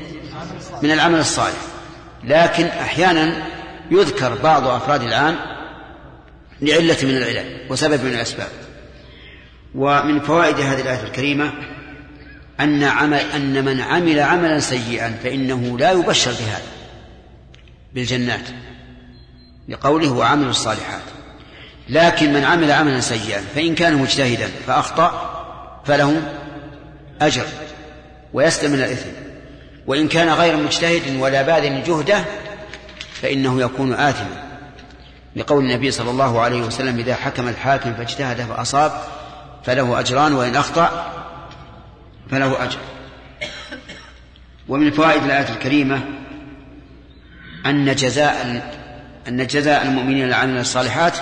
من العمل الصالح. لكن أحيانا يذكر بعض أفراد العام لعلة من العلل وسبب من الأسباب. ومن فوائد هذه الآية الكريمة أن عمل أن من عمل عملا سيئا فإنه لا يبشر بهذا بالجنات. لقوله وعملوا الصالحات. لكن من عمل عملا سيئا فإن كان مجتهدا فأخطأ فله أجر ويسلم من الإثم. وإن كان غير مجتهد ولا باذل جهده فإنه يكون آثما. لقول النبي صلى الله عليه وسلم إذا حكم الحاكم فاجتهد فأصاب فله أجران وإن أخطأ فله أجر. ومن فوائد الآية الكريمة أن جزاء أن جزاء المؤمنين العاملين الصالحات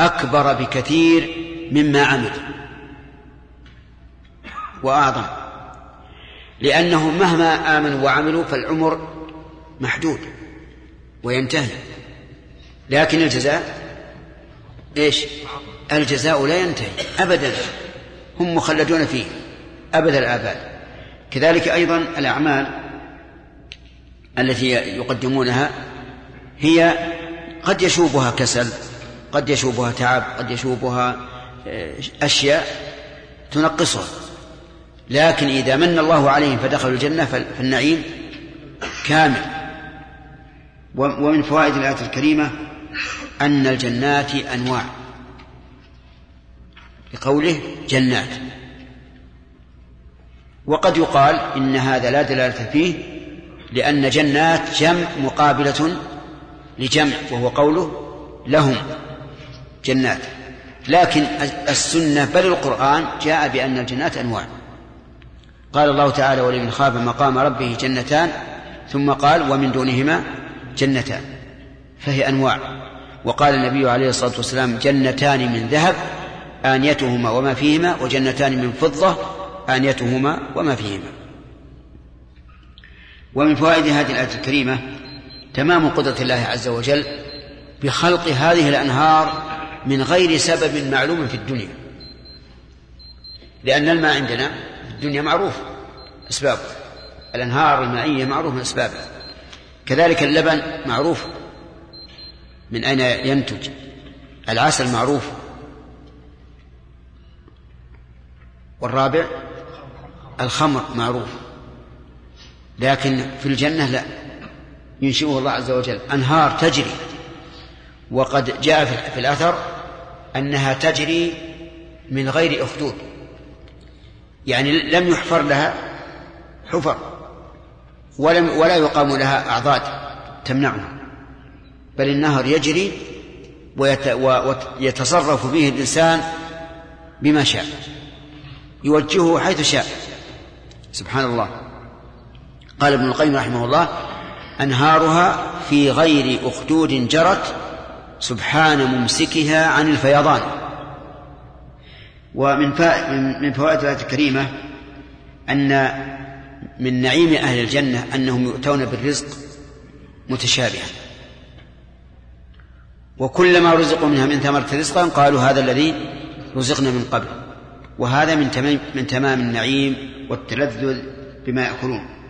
أكبر بكثير مما عملوا وأعظم لأنهم مهما آمنوا وعملوا فالعمر محدود وينتهي. لكن الجزاء إيش؟ الجزاء لا ينتهي أبدا. هم مخلدون فيه أبد الآباد. كذلك أيضا الأعمال التي يقدمونها هي قد يشوبها كسل قد يشوبها تعب قد يشوبها آه، أشياء تنقصها. لكن إذا من الله عليهم فدخلوا الجنة فالنعيم كامل. ومن فوائد الآية الكريمة أن الجنات أنواع. بقوله جنات. وقد يقال إن هذا لا دلالة فيه لأن جنات جمع مقابلة لجمع وهو قوله لهم جنات. لكن السنة بل القرآن جاء بأن الجنات أنواع. قال الله تعالى ولمن خاف مقام ربه جنتان ثم قال ومن دونهما جنتان فهي أنواع. وقال النبي عليه الصلاة والسلام جنتان من ذهب آنيتهما وما فيهما وجنتان من فضة آنيتهما وما فيهما ومن فوائد هذه الآية الكريمة تمام قدرة الله عز وجل بخلق هذه الأنهار من غير سبب معلوم في الدنيا. لأن الماء عندنا في الدنيا معروف أسبابه الأنهار المائية معروف من أسبابها. كذلك اللبن معروف من أين ينتج. العسل معروف. والرابع الخمر معروف. لكن في الجنة لا. ينشئه الله عز وجل. أنهار تجري. وقد جاء في الأثر أنها تجري من غير أخدود يعني لم يحفر لها حفر. ولم ولا يقام لها أعضاد تمنعها. بل النهر يجري ويتصرف فيه الإنسان بما شاء. يوجهه حيث شاء. سبحان الله. قال ابن القيم رحمه الله أنهارها في غير أخدود جرت سبحان ممسكها عن الفيضان. ومن من فوائد الآية الكريمة أن من نعيم أهل الجنة أنهم يؤتون بالرزق متشابها. وكلما رزقوا منها من ثمرة رزقا قالوا هذا الذي رزقنا من قبل وهذا من تمام من تمام النعيم والتلذذ بما يأكلون.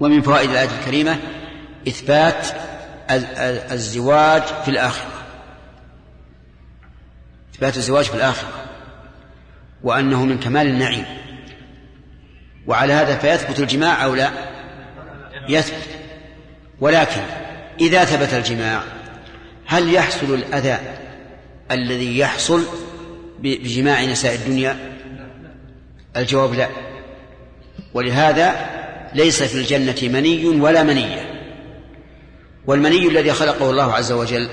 ومن فوائد الآية الكريمة إثبات الزواج في الآخرة. إثبات الزواج في الآخرة. وأنه من كمال النعيم. وعلى هذا فيثبت الجماع أو لا؟ يثبت. ولكن إذا ثبت الجماع هل يحصل الأذى الذي يحصل بجماع نساء الدنيا؟ الجواب لا. ولهذا ليس في الجنة مني ولا منية. والمني الذي خلقه الله عز وجل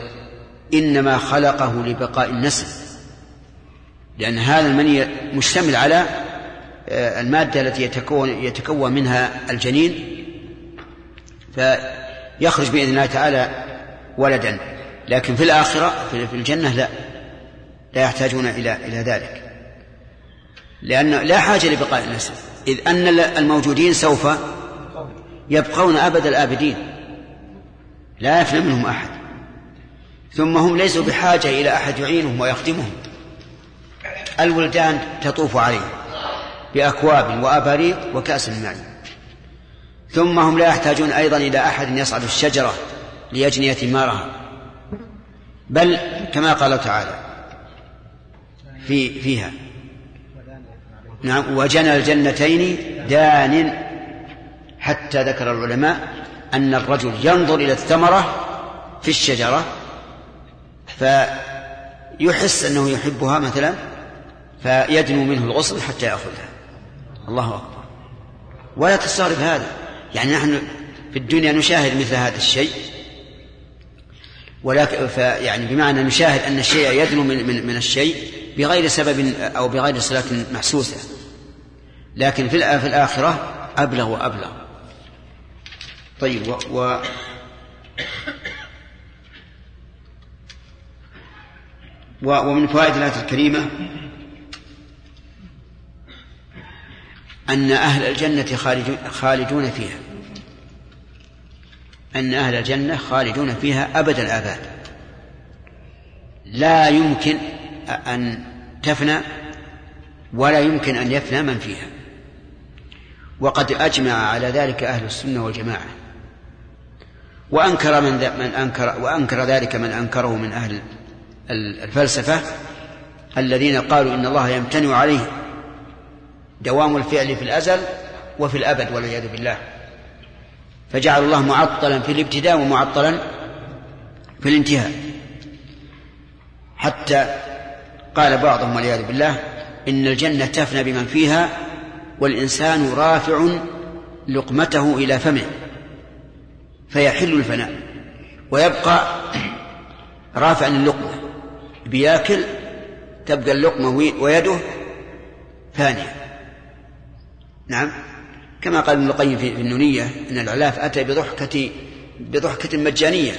إنما خلقه لبقاء النسل لأن هذا المني مشتمل على آه، المادة التي يتكون, يتكون منها الجنين فيخرج بإذن الله تعالى ولدا. لكن في الآخرة في الجنة لا لا يحتاجون إلى إلى ذلك. لأن لا حاجة لبقاء النسل إذ أن الموجودين سوف يبقون أبد الآبدين. لا يفنى منهم أحد. ثم هم ليسوا بحاجة إلى أحد يعينهم ويخدمهم. الولدان تطوف عليهم بأكواب وأباريق وكأس من ثم هم لا يحتاجون أيضا إلى أحد يصعد الشجرة ليجني ثمارها. بل كما قال تعالى في فيها نعم وجنى الجنتين دان. حتى ذكر العلماء أن الرجل ينظر إلى الثمرة في الشجرة فيحس أنه يحبها مثلا فيدنو منه الغصن حتى يأخذها. الله أكبر. ولا تستغرب هذا. يعني نحن في الدنيا نشاهد مثل هذا الشيء ولكن يعني بمعنى نشاهد أن الشيء يدنو من, من, من الشيء بغير سبب أو بغير صلة محسوسة. لكن في الآخرة أبلغ وأبلغ. طيب و, و ومن فوائد الآية الكريمة أن أهل الجنة خالدون فيها. أن أهل الجنة خالدون فيها أبد الآباد. لا يمكن أن تفنى ولا يمكن أن يفنى من فيها. وقد أجمع على ذلك أهل السنة والجماعة. وأنكر من, من أنكر وأنكر ذلك من أنكره من أهل الفلسفة الذين قالوا إن الله يمتنع عليه دوام الفعل في الأزل وفي الأبد والعياذ بالله. فجعل الله معطلا في الابتداء ومعطلا في الانتهاء. حتى قال بعضهم والعياذ بالله إن الجنة تفنى بمن فيها والإنسان رافع لقمته إلى فمه فيحل الفناء ويبقى رافعا اللقمة بياكل تبقى اللقمة ويده فانية. نعم كما قال ابن القيم في النونية أن العلاف أتى بضحكة بضحكة مجانية.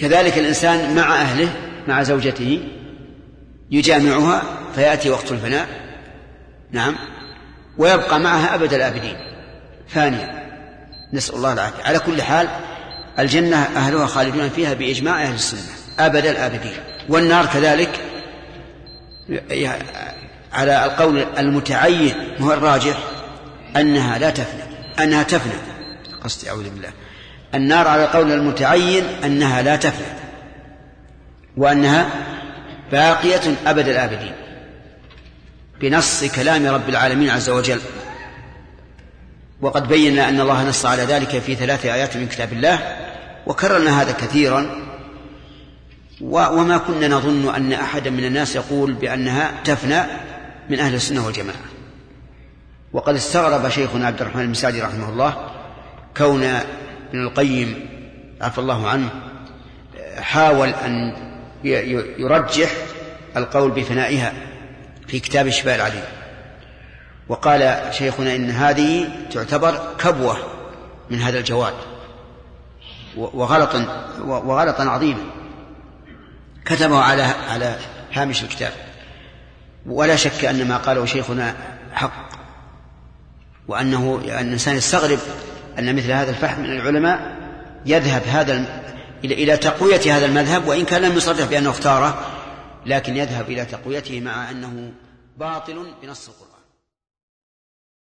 كذلك الإنسان مع أهله مع زوجته يجامعها فيأتي وقت الفناء. نعم. ويبقى معها أبد الآبدين. فانيا نسأل الله العافية. على كل حال الجنة أهلها خالدون فيها بإجماع أهل السنة أبد الآبدين. والنار كذلك على القول المتعين هو الراجح أنها لا تفنى أنها تفنى. قصدي أعوذ بالله. النار على القول المتعين أنها لا تفنى وأنها باقية أبد الآبدين بنص كلام رب العالمين عز وجل. وقد بينا أن الله نص على ذلك في ثلاث آيات من كتاب الله وكررنا هذا كثيرا. وما كنا نظن أن أحدا من الناس يقول بأنها تفنى من أهل السنة والجماعة. وقد استغرب شيخنا عبد الرحمن المساعدي رحمه الله كون ابن القيم عفى الله عنه حاول أن يرجح القول بفنائها في كتاب الشفاء العليم وقال شيخنا إن هذه تعتبر كبوة من هذا الجواد وغلطا وغلطا عظيما. كتبه على على هامش الكتاب. ولا شك أن ما قاله شيخنا حق وأنه أن الإنسان يستغرب أن مثل هذا الفحم من العلماء يذهب هذا إلى تقوية هذا المذهب وإن كان لم يصرح بأنه اختاره لكن يذهب إلى تقويته مع أنه باطل بنص القرآن.